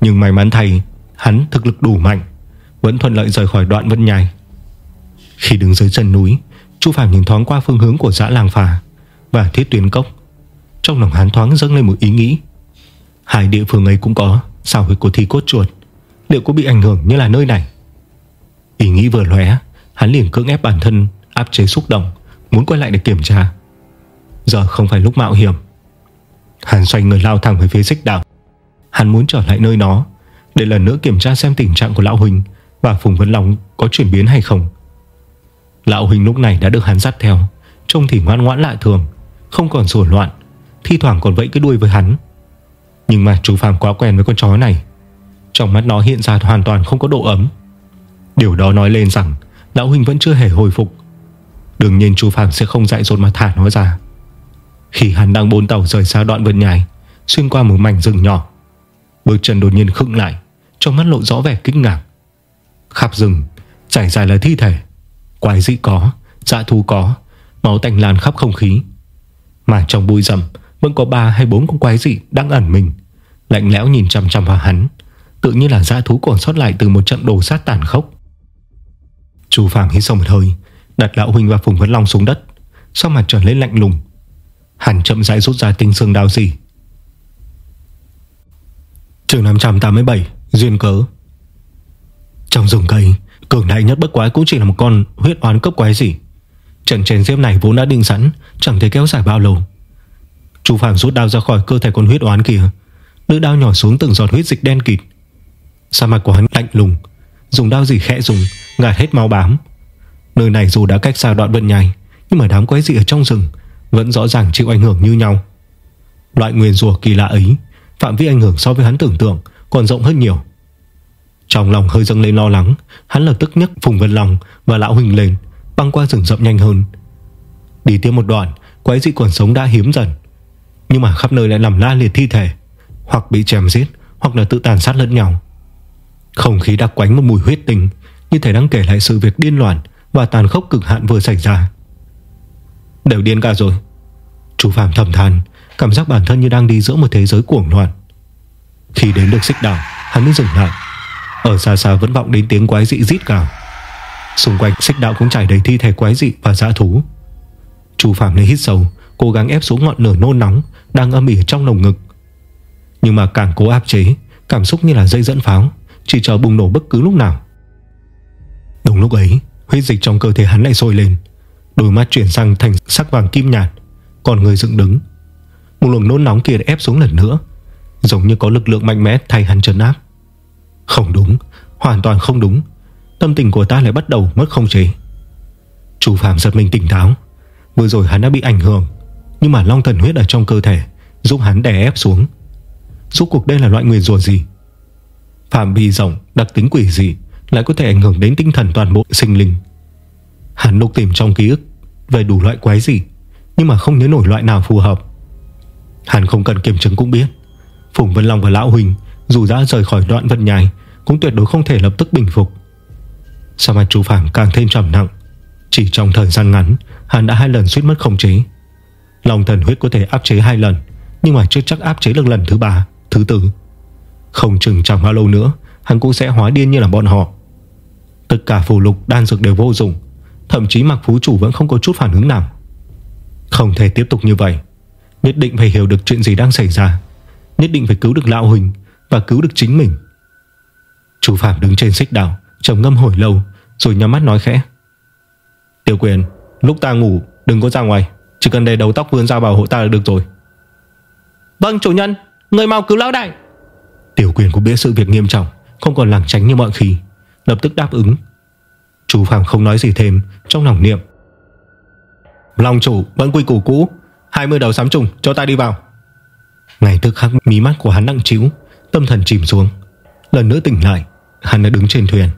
Nhưng may mắn thay, Hắn thực lực đủ mạnh, Vẫn thuận lợi rời khỏi đoạn vân nhai. Khi đứng dưới chân núi, Chu Phạm nhìn thoáng qua phương hướng của dã làng phà Và thiết tuyến cốc. Trong lòng hắn thoáng dâng lên một ý nghĩ. Hai địa phương ấy cũng có Sao huyệt của thi cốt chuột, Liệu có bị ảnh hưởng như là nơi này? Ý nghĩ vừa lóe, Hắn liền cưỡng ép bản thân áp chế xúc động, Muốn quay lại để kiểm tra. Giờ không phải lúc mạo hiểm. Hắn xoay người lao thẳng về phía xích đạo. Hắn muốn trở lại nơi nó, Để lần nữa kiểm tra xem tình trạng của Lão Huỳnh Và Phùng Vấn Long có chuyển biến hay không. Lão Huỳnh lúc này đã được hắn dắt theo, Trông thì ngoan ngoãn lạ thường, Không còn rủa loạn, Thi thoảng còn vẫy cái đuôi với hắn. Nhưng mà chú Phạm quá quen với con chó này, Trong mắt nó hiện ra hoàn toàn không có độ ấm. Điều đó nói lên rằng, Lão Huỳnh vẫn chưa hề hồi phục. Đương nhiên chú Phạm sẽ không dạy dột mà thả nó ra. Khi hắn đang bốn tàu rời xa đoạn vườn nhài, Xuyên qua một mảnh rừng nhỏ. Bước chân đột nhiên khựng lại, Trong mắt lộ rõ vẻ kinh ngạc. Khắp rừng, Trải dài là thi thể. Quái dị có Dạ thú có, Máu tanh lan khắp không khí. Mà trong bụi rậm, Vẫn có ba hay bốn con quái dị đang ẩn mình. Lạnh lẽo nhìn chăm chăm vào hắn, Tự như là dã thú còn sót lại từ một trận đồ sát tàn khốc. Chú Phạm hít sâu một hơi, Đặt lão huynh và Phùng Vấn Long xuống đất. Sau mặt trở lên lạnh lùng Hắn chậm rãi rút ra tinh xương đao gì Trường 587 Duyên cớ. Trong rừng cây, Cường đại nhất bất quái cũng chỉ là một con huyết oán cấp quái gì. Trận chén diếp này vốn đã định sẵn, Chẳng thể kéo dài bao lâu. Chú Phạm rút đao ra khỏi cơ thể con huyết oán kia Nữ đao nhỏ xuống từng giọt huyết dịch đen kịt. Sa mặt của hắn lạnh lùng, Dùng đao gì khẽ dùng Ngạt hết máu bám. Nơi này dù đã cách xa đoạn vận nhai, Nhưng mà đám quái dị ở trong rừng vẫn rõ ràng chịu ảnh hưởng như nhau. Loại nguyên rùa kỳ lạ ấy, Phạm vi ảnh hưởng so với hắn tưởng tượng Còn rộng hơn nhiều. Trong lòng hơi dâng lên lo lắng, Hắn lập tức nhấc Phùng Vân Long và Lão Huỳnh lên, Băng qua rừng rậm nhanh hơn. Đi tiếp một đoạn, Quái dị còn sống đã hiếm dần. Nhưng mà khắp nơi lại nằm la liệt thi thể, Hoặc bị chém giết, Hoặc là tự tàn sát lẫn nhau. Không khí đặc quánh một mùi huyết tình Như thể đang kể lại sự việc điên loạn Và tàn khốc cực hạn vừa xảy ra. Đều điên cả rồi. Chú Phạm thầm than, Cảm giác bản thân như đang đi giữa một thế giới cuồng loạn. Khi đến được xích đảo, Hắn mới dừng lại. Ở xa xa vẫn vọng đến tiếng quái dị rít cả. Xung quanh xích đạo cũng trải đầy thi thể quái dị và dã thú. Chú Phạm lấy hít sâu, Cố gắng ép xuống ngọn lửa nôn nóng Đang âm ỉ trong lồng ngực. Nhưng mà càng cố áp chế, Cảm xúc như là dây dẫn pháo, Chỉ chờ bùng nổ bất cứ lúc nào. Đúng lúc ấy, Huyết dịch trong cơ thể hắn lại sôi lên. Đôi mắt chuyển sang thành sắc vàng kim nhạt, Còn người dựng đứng. Một luồng nôn nóng kia ép xuống lần nữa, Giống như có lực lượng mạnh mẽ thay hắn trấn áp. Không đúng, Hoàn toàn không đúng. Tâm tình của ta lại bắt đầu mất không chế. Chú Phạm giật mình tỉnh táo. Vừa rồi hắn đã bị ảnh hưởng, Nhưng mà long thần huyết ở trong cơ thể Giúp hắn đè ép xuống. Rốt cuộc đây là loại người rùa gì? Phạm vi rộng, đặc tính quỷ gì Lại có thể ảnh hưởng đến tinh thần toàn bộ sinh linh. Hắn đục tìm trong ký ức Về đủ loại quái gì, Nhưng mà không nhớ nổi loại nào phù hợp. Hắn không cần kiểm chứng cũng biết, Phùng Vân Long và Lão Huỳnh Dù đã rời khỏi đoạn vận nhai Cũng tuyệt đối không thể lập tức bình phục. Sao mặt chú Phạm càng thêm trầm nặng, Chỉ trong thời gian ngắn Hắn đã hai lần suýt mất không chế. Lòng thần huyết có thể áp chế hai lần, Nhưng mà chưa chắc áp chế được lần thứ ba, Thứ tư. Không chừng chẳng bao lâu nữa, Hắn cũng sẽ hóa điên như là bọn họ. Tất cả phù lục đan dược đều vô dụng Thậm chí mặc phú chủ vẫn không có chút phản ứng nào. Không thể tiếp tục như vậy. Nhất định phải hiểu được chuyện gì đang xảy ra. Nhất định phải cứu được Lão Huỳnh Và cứu được chính mình. Chú Phạm đứng trên xích đảo trầm ngâm hồi lâu Rồi nhắm mắt nói khẽ. Tiểu quyền lúc ta ngủ đừng có ra ngoài. Chỉ cần để đầu tóc vươn ra bảo hộ ta là được rồi. Vâng chủ nhân. Người mau cứu lão đại. Tiểu quyền cũng biết sự việc nghiêm trọng Không còn lảng tránh như mọi khi. Lập tức đáp ứng Chú Phạm không nói gì thêm, Trong lòng niệm. Long chủ vẫn quy củ cũ 20 đầu sám trùng, cho ta đi vào. Ngày tức khắc, mí mắt của hắn nặng chiếu Tâm thần chìm xuống. Lần nữa tỉnh lại, Hắn đã đứng trên thuyền.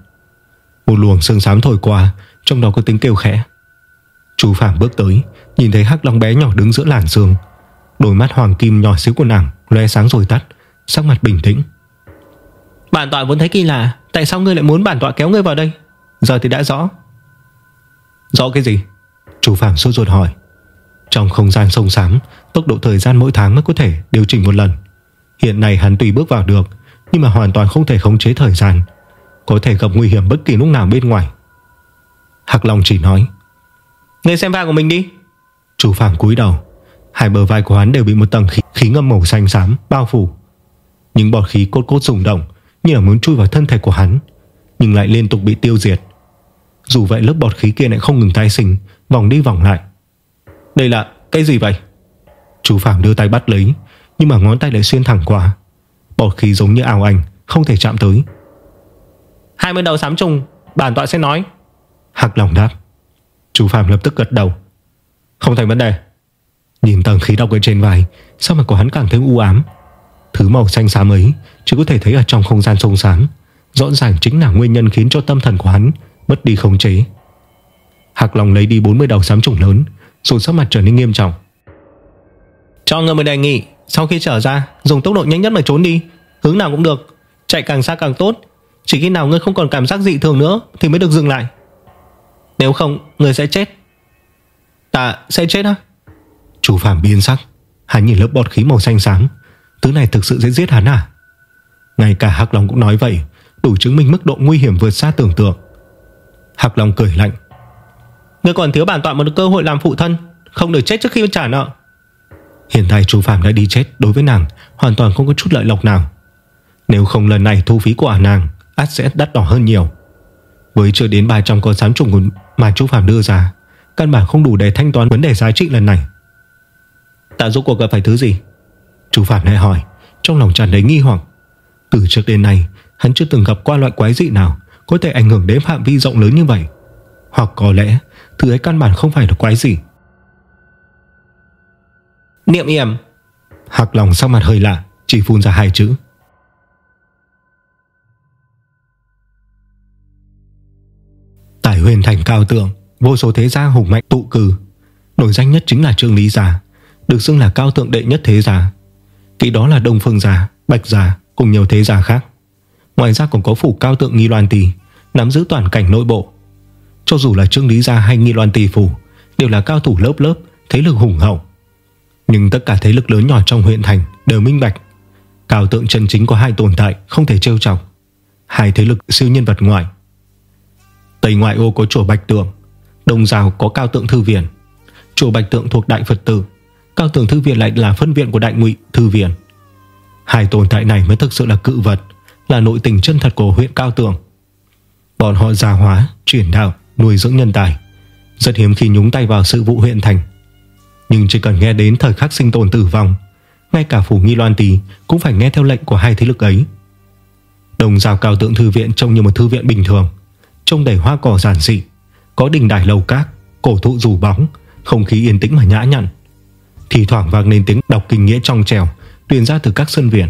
Một luồng sương sám thổi qua, Trong đó có tiếng kêu khẽ. Chú Phạm bước tới, Nhìn thấy hắc long bé nhỏ đứng giữa làn sương. Đôi mắt hoàng kim nhỏ xíu của nàng loe sáng rồi tắt, Sắc mặt bình tĩnh. Bản tọa vốn thấy kỳ lạ, Tại sao ngươi lại muốn bản tọa kéo ngươi vào đây? Giờ thì đã rõ. Rõ cái gì? Chủ Phạm sốt ruột hỏi. Trong không gian sông sám, Tốc độ thời gian mỗi tháng mới có thể điều chỉnh một lần. Hiện nay hắn tùy bước vào được Nhưng mà hoàn toàn không thể khống chế thời gian. Có thể gặp nguy hiểm bất kỳ lúc nào bên ngoài. Hạc Long chỉ nói. Ngươi xem vai của mình đi. Chủ Phạm cúi đầu. Hai bờ vai của hắn đều bị một tầng khí, khí ngâm màu xanh xám bao phủ. Những bọt khí cốt cốt rùng động Như là muốn chui vào thân thể của hắn. Nhưng lại liên tục bị tiêu diệt. Dù vậy lớp bọt khí kia lại không ngừng tái sinh Vòng đi vòng lại. Đây là cái gì vậy? Chú Phạm đưa tay bắt lấy Nhưng mà ngón tay lại xuyên thẳng qua. Bọt khí giống như ảo ảnh Không thể chạm tới. 20 đầu sám trùng Bản tọa sẽ nói. Hạc lòng đáp. Chú Phạm lập tức gật đầu. Không thành vấn đề. Nhìn tầng khí độc ở trên vai Sao mà của hắn càng thêm u ám? Thứ màu xanh xám ấy Chỉ có thể thấy ở trong không gian sông sáng Rõ ràng chính là nguyên nhân khiến cho tâm thần của hắn Mất đi khống chế. Hạc lòng lấy đi 40 đầu sám trùng lớn Rồi sắc mặt trở nên nghiêm trọng. Cho người một đề nghị Sau khi trở ra Dùng tốc độ nhanh nhất mà trốn đi Hướng nào cũng được Chạy càng xa càng tốt Chỉ khi nào ngươi không còn cảm giác dị thường nữa Thì mới được dừng lại. Nếu không ngươi sẽ chết. Ta sẽ chết á. Chủ phạm biến sắc Hắn nhìn lớp bọt khí màu xanh xám Thứ này thực sự sẽ giết hắn à? Ngay cả Hắc Long cũng nói vậy Đủ chứng minh mức độ nguy hiểm vượt xa tưởng tượng. Hắc Long cười lạnh. Ngươi còn thiếu bản tọa một cơ hội làm phụ thân Không được chết trước khi trả nợ. Hiện tại chú Phạm đã đi chết Đối với nàng hoàn toàn không có chút lợi lộc nào. Nếu không lần này thu phí của nàng át sẽ đắt đỏ hơn nhiều. Với chưa đến 300 con sám trùng Mà chú Phạm đưa ra Căn bản không đủ để thanh toán vấn đề giá trị lần này. Ta rốt cuộc gặp phải thứ gì? Chú Phạm lại hỏi Trong lòng tràn đầy nghi hoặc. Từ trước đến nay hắn chưa từng gặp qua loại quái dị nào Có thể ảnh hưởng đến phạm vi rộng lớn như vậy. Hoặc có lẽ Thứ ấy căn bản không phải là quái gì Niệm yểm. Hạc lòng sắc mặt hơi lạ Chỉ phun ra hai chữ. Tại huyền thành cao tượng Vô số thế gia hùng mạnh tụ cử Nổi danh nhất chính là Trương Lý Gia Được xưng là cao tượng đệ nhất thế gia. Kỳ đó là Đông Phương Gia, Bạch Gia Cùng nhiều thế gia khác Ngoài ra còn có phủ cao tượng Nghi Loan Tì Nắm giữ toàn cảnh nội bộ. Cho dù là Trương Lý Gia hay Nghi Loan Tì phủ, Đều là cao thủ lớp lớp, Thế lực hùng hậu. Nhưng tất cả thế lực lớn nhỏ trong huyện thành Đều minh bạch, Cao tượng chân chính có hai tồn tại Không thể trêu chọc, Hai thế lực siêu nhân vật ngoại. Tây ngoại ô có chùa Bạch Tượng, Đông rào có cao tượng thư viện. Chùa Bạch Tượng thuộc Đại Phật Tử, Cao tượng thư viện lại là phân viện của Đại Ngụy Thư viện. Hai tồn tại này mới thực sự là cự vật là nội tình chân thật của huyện Cao Tường. Bọn họ già hóa, chuyển đạo Nuôi dưỡng nhân tài. Rất hiếm khi nhúng tay vào sự vụ huyện thành. Nhưng chỉ cần nghe đến thời khắc sinh tồn tử vong Ngay cả phủ nghi loan tì Cũng phải nghe theo lệnh của hai thế lực ấy. Đồng rào cao tượng thư viện Trông như một thư viện bình thường Trông đầy hoa cỏ giản dị Có đình đài lầu cát, cổ thụ rủ bóng Không khí yên tĩnh mà nhã nhặn. Thì thoảng vang lên tiếng đọc kinh nghĩa trong trèo Truyền ra từ các sân viện.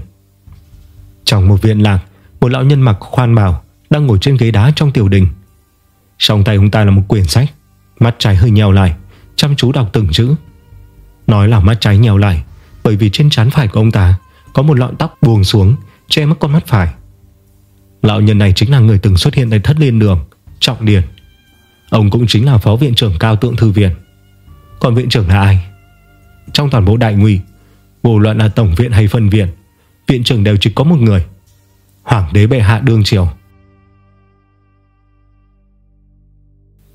Trong một viện lạc Một lão nhân mặc khoan bào Đang ngồi trên ghế đá trong tiểu đình. Trong tay ông ta là một quyển sách, Mắt trái hơi nhèo lại, Chăm chú đọc từng chữ. Nói là mắt trái nhèo lại, Bởi vì trên trán phải của ông ta Có một lọn tóc buông xuống, Che mất con mắt phải. Lão nhân này chính là người từng xuất hiện tại thất liên đường, Trọng Điền. Ông cũng chính là phó viện trưởng cao tượng thư viện. Còn viện trưởng là ai? Trong toàn bộ đại nguy Vô luận là tổng viện hay phân viện Viện trưởng đều chỉ có một người. Hoàng đế bệ hạ đương triều.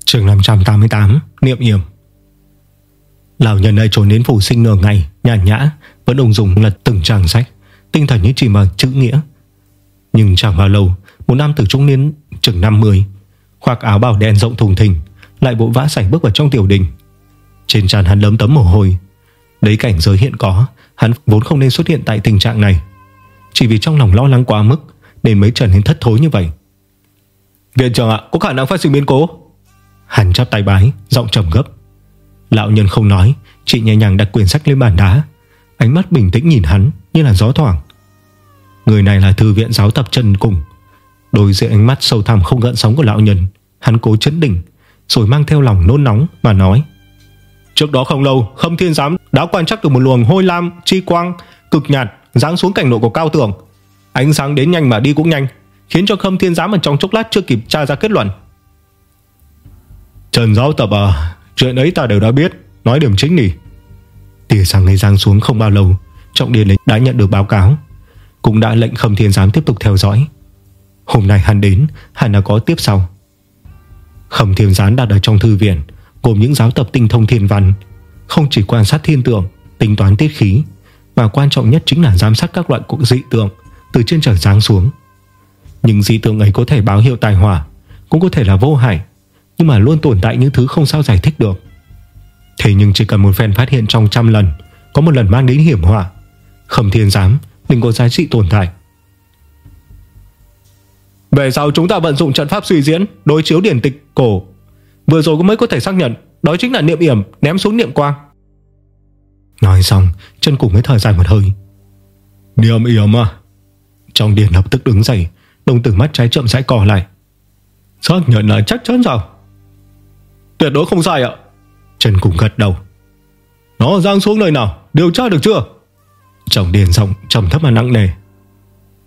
Trường 588 Niệm yểm. Lão nhân ấy trốn đến phủ sinh nửa ngày, Nhàn nhã, Vẫn ung dùng lật từng trang sách, Tinh thần như chỉ mà chữ nghĩa. Nhưng chẳng bao lâu, Một nam tử trung niên chừng 50 Khoác áo bào đen rộng thùng thình, Lại bộ vã sảnh bước vào trong tiểu đình. Trên trán hắn lấm tấm mồ hôi. Đấy cảnh giới hiện có, Hắn vốn không nên xuất hiện tại tình trạng này. Chỉ vì trong lòng lo lắng quá mức Nên mới trở nên thất thối như vậy. Viện trưởng ạ, có khả năng phát sinh biến cố. Hắn chắp tay bái, Giọng trầm gấp. Lão nhân không nói, Chỉ nhẹ nhàng đặt quyển sách lên bàn đá. Ánh mắt bình tĩnh nhìn hắn như là gió thoảng. Người này là thư viện giáo tập Trần Cùng. Đối diện ánh mắt sâu thẳm không gợn sóng của lão nhân, Hắn cố chấn đỉnh Rồi mang theo lòng nôn nóng mà nói. Trước đó không lâu, Khâm Thiên Giám đã quan trắc được một luồng hôi lam, Chi quang cực nhạt, Giáng xuống cảnh nội của cao tường. Ánh sáng đến nhanh mà đi cũng nhanh, Khiến cho Khâm Thiên Giám ở trong chốc lát chưa kịp tra ra kết luận. Trần giáo tập à Chuyện ấy ta đều đã biết, Nói điểm chính đi Tỉa sang ấy giáng xuống không bao lâu, Trọng điền đã nhận được báo cáo. Cũng đã lệnh Khâm Thiên Giám tiếp tục theo dõi. Hôm nay hắn đến, Hẳn là có tiếp sau. Khẩm thiên giám đặt ở trong thư viện, Gồm những giáo tập tinh thông thiên văn. Không chỉ quan sát thiên tượng, Tính toán tiết khí và quan trọng nhất chính là giám sát các loại cuộc dị tượng, Từ trên trời giáng xuống. Những dị tượng ấy có thể báo hiệu tài hỏa, Cũng có thể là vô hại, Nhưng mà luôn tồn tại những thứ không sao giải thích được. Thế nhưng chỉ cần một phen phát hiện trong trăm lần, Có một lần mang đến hiểm họa, Khẩm thiên giám Mình có giá trị tồn tại. Về sau chúng ta vận dụng trận pháp suy diễn, Đối chiếu điển tịch cổ. Vừa rồi cũng mới có thể xác nhận, Đó chính là niệm yểm, ném xuống niệm quang. Nói xong, Chân cùng mới thở dài một hơi. Niệm yếm à? Trong điển lập tức đứng dậy, Đồng tử mắt trái chậm rãi cò lại. Xác nhận là chắc chắn sao? Tuyệt đối không sai ạ. Trần cùng gật đầu. Nó giang xuống nơi nào? Điều tra được chưa? Chồng điền giọng trầm thấp mà nặng nề.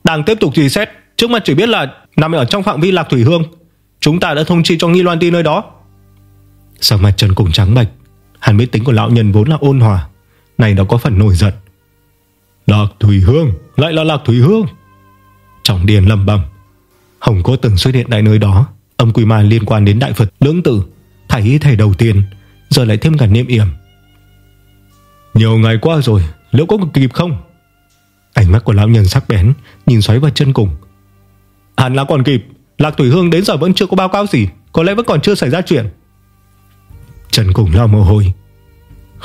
Đang tiếp tục truy xét, Trước mắt chỉ biết là nằm ở trong phạm vi lạc thủy hương. Chúng ta đã thông chi cho nghi loan ti nơi đó. Sau mặt Trần cùng trắng bạch Hắn biết tính của lão nhân vốn là ôn hòa. Này đã có phần nổi giận. Lạc Thủy Hương, Lại là Lạc Thủy Hương. Trọng điền lầm bầm Hồng cô từng xuất hiện tại nơi đó. Âm quỷ ma liên quan đến đại Phật lưỡng tử Thải ý thầy đầu tiên Giờ lại thêm cả niệm yểm. Nhiều ngày qua rồi, Liệu có kịp không? Ánh mắt của lão nhân sắc bén, Nhìn xoáy vào chân cùng. Hẳn là còn kịp, Lạc Thủy Hương đến giờ vẫn chưa có báo cáo gì, Có lẽ vẫn còn chưa xảy ra chuyện. Trần cùng lao mồ hôi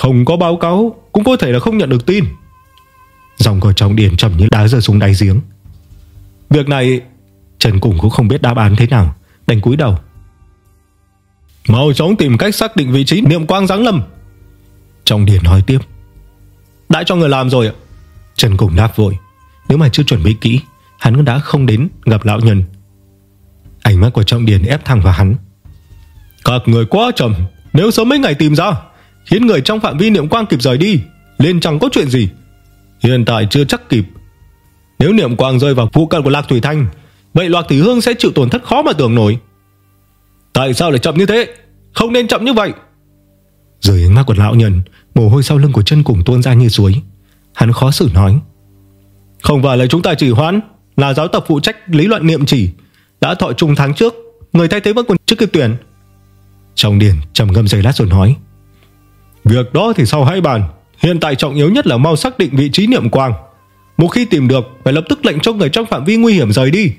không có báo cáo, Cũng có thể là không nhận được tin. Dòng của trong điền trầm như đá rơi xuống đáy giếng. Việc này, Trần cùng cũng không biết đáp án thế nào, Đành cúi đầu. Mau chóng tìm cách xác định vị trí niệm quang giáng lâm. Trong điền nói tiếp. Đã cho người làm rồi ạ. Trần cùng đáp vội. Nếu mà chưa chuẩn bị kỹ, Hắn cũng đã không đến gặp lão nhân. Ánh mắt của trọng điền ép thẳng vào hắn. Các người quá chậm, Nếu sớm mấy ngày tìm ra Khiến người trong phạm vi niệm quang kịp rời đi nên chẳng có chuyện gì? Hiện tại chưa chắc kịp. Nếu niệm quang rơi vào phụ cận của Lạc Thủy Thanh Vậy Lạc Thủy Hương sẽ chịu tổn thất khó mà tưởng nổi. Tại sao lại chậm như thế? Không nên chậm như vậy. Dưới ánh mắt của lão nhân, Mồ hôi sau lưng của chân cùng tuôn ra như suối, Hắn khó xử nói. Không phải là chúng ta chỉ hoãn, Là giáo tập phụ trách lý luận niệm chỉ. Đã thọ trung tháng trước, Người thay thế vẫn còn chưa kịp tuyển. Trong điền trầm ngâm giây lát rồi nói. Việc đó thì sau hãy bàn. Hiện tại trọng yếu nhất là mau xác định vị trí niệm quang. Một khi tìm được, Phải lập tức lệnh cho người trong phạm vi nguy hiểm rời đi.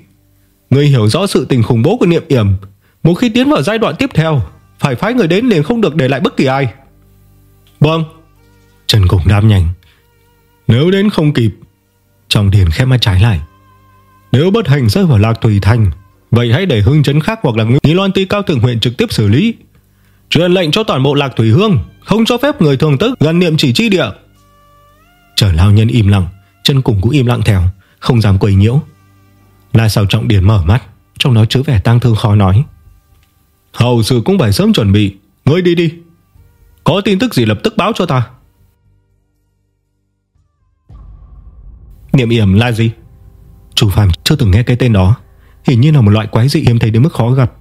Người hiểu rõ sự tình khủng bố của niệm yểm. Một khi tiến vào giai đoạn tiếp theo, Phải phái người đến liền không được để lại bất kỳ ai. Vâng. Trần Cục đáp nhanh. Nếu đến không kịp, trọng điền khép mắt trái lại. Nếu bất hành rơi vào lạc thủy thành, Vậy hãy để hưng chấn khác hoặc là nghi loan ti cao thượng huyện trực tiếp xử lý. Truyền lệnh cho toàn bộ lạc thủy hương, Không cho phép người thường tức gần niệm chỉ chi địa. Trở lao nhân im lặng, Chân cùng cũng im lặng theo, Không dám quấy nhiễu. La sao trọng điển mở mắt, Trong đó chứa vẻ tang thương khó nói. Hầu sự cũng phải sớm chuẩn bị, Ngươi đi đi. Có tin tức gì lập tức báo cho ta. Niệm yểm là gì Chủ phàm chưa từng nghe cái tên đó, Hình như là một loại quái dị hiếm thấy đến mức khó gặp.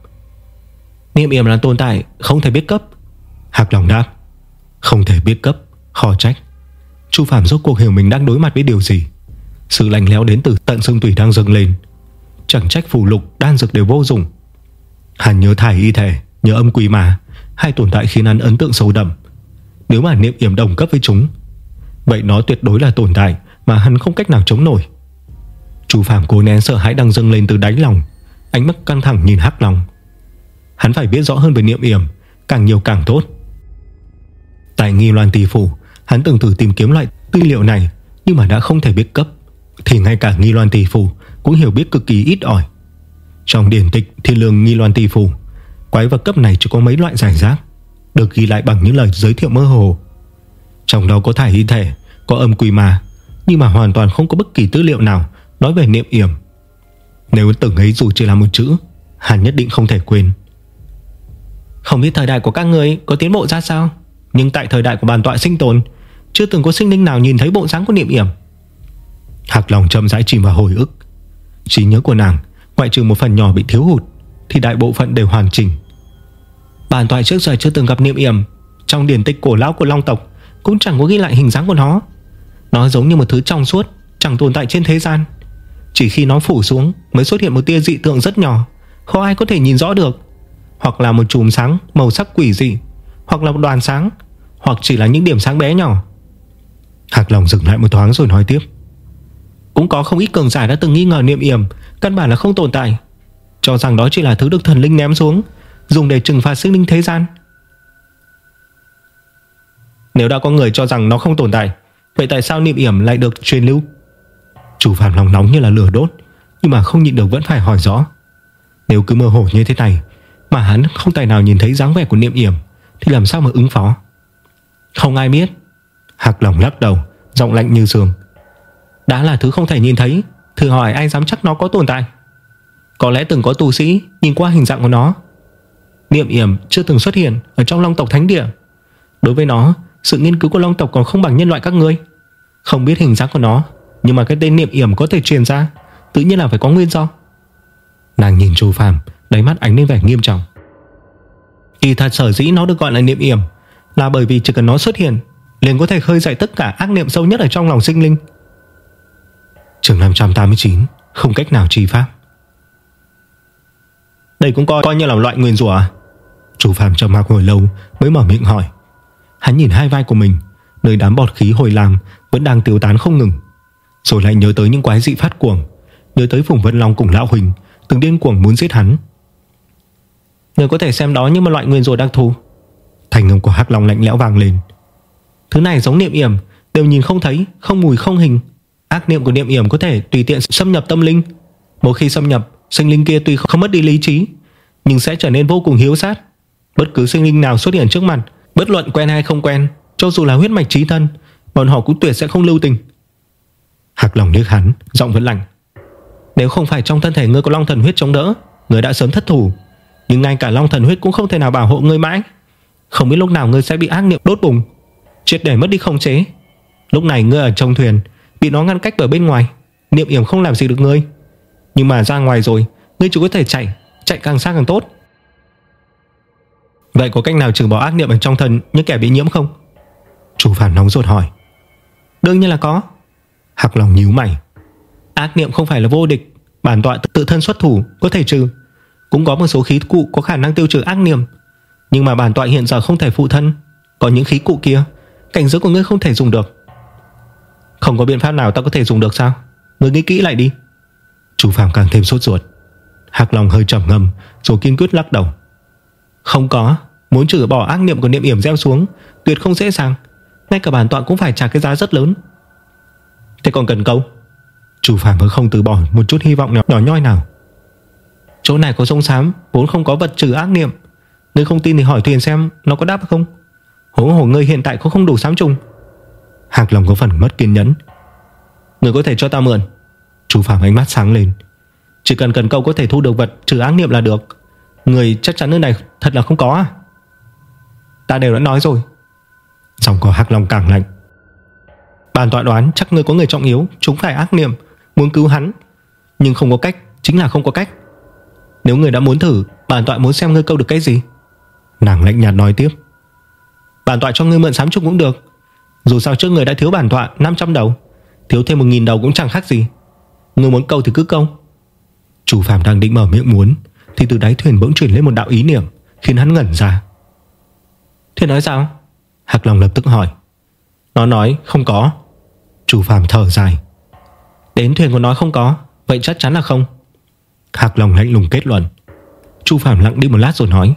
Niệm yểm là tồn tại Không thể biết cấp. Hạc lòng đáp, Không thể biết cấp, Khó trách. Chu Phạm rốt cuộc hiểu mình đang đối mặt với điều gì. Sự lạnh lẽo đến từ tận xương tủy đang dâng lên. Chẳng trách phù lục, Đan dược đều vô dụng. Hắn nhớ thải y thể, Nhớ âm quỷ mà. Hai tồn tại khiến hắn ấn tượng sâu đậm. Nếu mà niệm yểm đồng cấp với chúng, Vậy nó tuyệt đối là tồn tại Mà hắn không cách nào chống nổi. Chu Phạm cố nén sợ hãi đang dâng lên từ đáy lòng. Ánh mắt căng thẳng nhìn hắc lòng Hắn phải biết rõ hơn về niệm yểm, Càng nhiều càng tốt. Tại nghi loan tỷ phủ, Hắn từng thử tìm kiếm loại tư liệu này, Nhưng mà đã không thể biết cấp. Thì ngay cả nghi loan tỷ phủ Cũng hiểu biết cực kỳ ít ỏi. Trong điển tịch thiên lương nghi loan tỷ phủ, Quái vật cấp này chỉ có mấy loại giải rác, Được ghi lại bằng những lời giới thiệu mơ hồ. Trong đó có thải y thể, Có âm quỷ ma, Nhưng mà hoàn toàn không có bất kỳ tư liệu nào Nói về niệm yểm. Nếu từng ấy dù chỉ là một chữ, Hắn nhất định không thể quên. Không biết thời đại của các người có tiến bộ ra sao? Nhưng tại thời đại của bàn tọa sinh tồn, Chưa từng có sinh linh nào nhìn thấy bộ dáng của niệm yểm. Hạc lòng châm rãi chìm vào hồi ức. Trí nhớ của nàng, Ngoại trừ một phần nhỏ bị thiếu hụt, Thì đại bộ phận đều hoàn chỉnh. Bản tọa trước giờ chưa từng gặp niệm yểm. Trong điển tịch cổ lão của Long tộc, Cũng chẳng có ghi lại hình dáng của nó. Nó giống như một thứ trong suốt, Chẳng tồn tại trên thế gian. Chỉ khi nó phủ xuống, mới xuất hiện một tia dị tượng rất nhỏ Không ai có thể nhìn rõ được. Hoặc là một chùm sáng màu sắc quỷ dị, Hoặc là một đoàn sáng, Hoặc chỉ là những điểm sáng bé nhỏ. Hạc Long dừng lại một thoáng rồi nói tiếp. Cũng có không ít cường giả đã từng nghi ngờ niệm yểm, Căn bản là không tồn tại. Cho rằng đó chỉ là thứ được thần linh ném xuống, Dùng để trừng phạt sinh linh thế gian. Nếu đã có người cho rằng nó không tồn tại, Vậy tại sao niệm yểm lại được truyền lưu? Chủ phạm lòng nóng như là lửa đốt, Nhưng mà không nhịn được vẫn phải hỏi rõ. Nếu cứ mơ hồ như thế này mà hắn không tài nào nhìn thấy dáng vẻ của niệm yểm, Thì làm sao mà ứng phó? Không ai biết. Hạc lòng lắc đầu, Giọng lạnh như sương. Đã là thứ không thể nhìn thấy, Thử hỏi ai dám chắc nó có tồn tại? Có lẽ từng có tu sĩ nhìn qua hình dạng của nó. Niệm yểm chưa từng xuất hiện Ở trong long tộc thánh địa. Đối với nó, Sự nghiên cứu của long tộc còn không bằng nhân loại các ngươi. Không biết hình dáng của nó, Nhưng mà cái tên niệm yểm có thể truyền ra, Tự nhiên là phải có nguyên do. Nàng nhìn Chu Phàm Đáy mắt ánh lên vẻ nghiêm trọng. Kỳ thật sở dĩ nó được gọi là niệm yểm Là bởi vì chỉ cần nó xuất hiện liền có thể khơi dậy tất cả ác niệm sâu nhất ở trong lòng sinh linh. Trường 589 Không cách nào trì pháp. Đây cũng coi, coi như là loại nguyên rủa. À Chủ phàm trầm mặc hồi lâu Mới mở miệng hỏi. Hắn nhìn hai vai của mình Nơi đám bọt khí hồi làm Vẫn đang tiêu tán không ngừng. Rồi lại nhớ tới những quái dị phát cuồng Nhớ tới Phùng Vân Long cùng Lão Huỳnh Từng điên cuồng muốn giết hắn. Người có thể xem đó như một loại nguyên rủa đặc thù. Thành âm của Hắc Long lạnh lẽo vàng lên. Thứ này giống niệm yểm Đều nhìn không thấy, không mùi không hình. Ác niệm của niệm yểm có thể tùy tiện xâm nhập tâm linh. Một khi xâm nhập Sinh linh kia tuy không mất đi lý trí Nhưng sẽ trở nên vô cùng hiếu sát. Bất cứ sinh linh nào xuất hiện trước mặt Bất luận quen hay không quen Cho dù là huyết mạch trí thân Bọn họ cũng tuyệt sẽ không lưu tình. Hạc lòng nước hắn Giọng vẫn lạnh. Nếu không phải trong thân thể ngươi có long thần huyết chống đỡ Ngươi đã sớm thất thủ. Nhưng ngay cả long thần huyết cũng không thể nào bảo hộ ngươi mãi. Không biết lúc nào ngươi sẽ bị ác niệm đốt bùng, Triệt để mất đi không chế. Lúc này ngươi ở trong thuyền, Bị nó ngăn cách ở bên ngoài, Niệm yểm không làm gì được ngươi. Nhưng mà ra ngoài rồi, Ngươi chỉ có thể chạy Chạy càng xa càng tốt. Vậy có cách nào trừ bỏ ác niệm ở trong thân Những kẻ bị nhiễm không? Chủ phản nóng ruột hỏi. Đương nhiên là có. Hạc lòng nhíu mày. Ác niệm không phải là vô địch, Bản tọa tự thân xuất thủ có thể trừ. Cũng có một số khí cụ có khả năng tiêu trừ ác niệm. Nhưng mà bản tọa hiện giờ không thể phụ thân. Có những khí cụ kia Cảnh giới của ngươi không thể dùng được. Không có biện pháp nào ta có thể dùng được sao? Ngươi nghĩ kỹ lại đi. Chủ phàm càng thêm sốt ruột. Hạc lòng hơi trầm ngâm Rồi kiên quyết lắc đầu. Không có Muốn trừ bỏ ác niệm của niệm yểm gieo xuống Tuyệt không dễ dàng. Ngay cả bản tọa cũng phải trả cái giá rất lớn. Thế còn cần câu? Chủ phàm vẫn không từ bỏ một chút hy vọng nhỏ, nhỏ nhoi nào. Chỗ này có sông xám, Vốn không có vật trừ ác niệm. Ngươi không tin thì hỏi thuyền xem nó có đáp không. Hổ hổ ngươi hiện tại cũng không đủ sám trùng. Hạc lòng có phần mất kiên nhẫn. Người có thể cho ta mượn. Chú Phạm ánh mắt sáng lên. Chỉ cần cần câu có thể thu được vật trừ ác niệm là được. Người chắc chắn nơi này thật là không có à? Ta đều đã nói rồi. Dòng có Hạc Long càng lạnh. Bàn tọa đoán chắc ngươi có người trọng yếu, Chúng phải ác niệm, Muốn cứu hắn. Nhưng không có cách, Chính là không có cách. Nếu người đã muốn thử, Bản tọa muốn xem ngươi câu được cái gì? Nàng lạnh nhạt nói tiếp. Bản tọa cho ngươi mượn sám trúc cũng được. Dù sao trước người đã thiếu bản tọa 500 đầu. Thiếu thêm 1.000 đầu cũng chẳng khác gì. Ngươi muốn câu thì cứ câu. Chủ phạm đang định mở miệng muốn, Thì từ đáy thuyền bỗng chuyển lên một đạo ý niệm, Khiến hắn ngẩn ra. Thuyền nói sao? Hạc Long lập tức hỏi. Nó nói, không có. Chủ phạm thở dài. Đến thuyền của nó không có, Vậy chắc chắn là không. Hạc Long lạnh lùng kết luận. Chu Phạm lặng đi một lát rồi nói,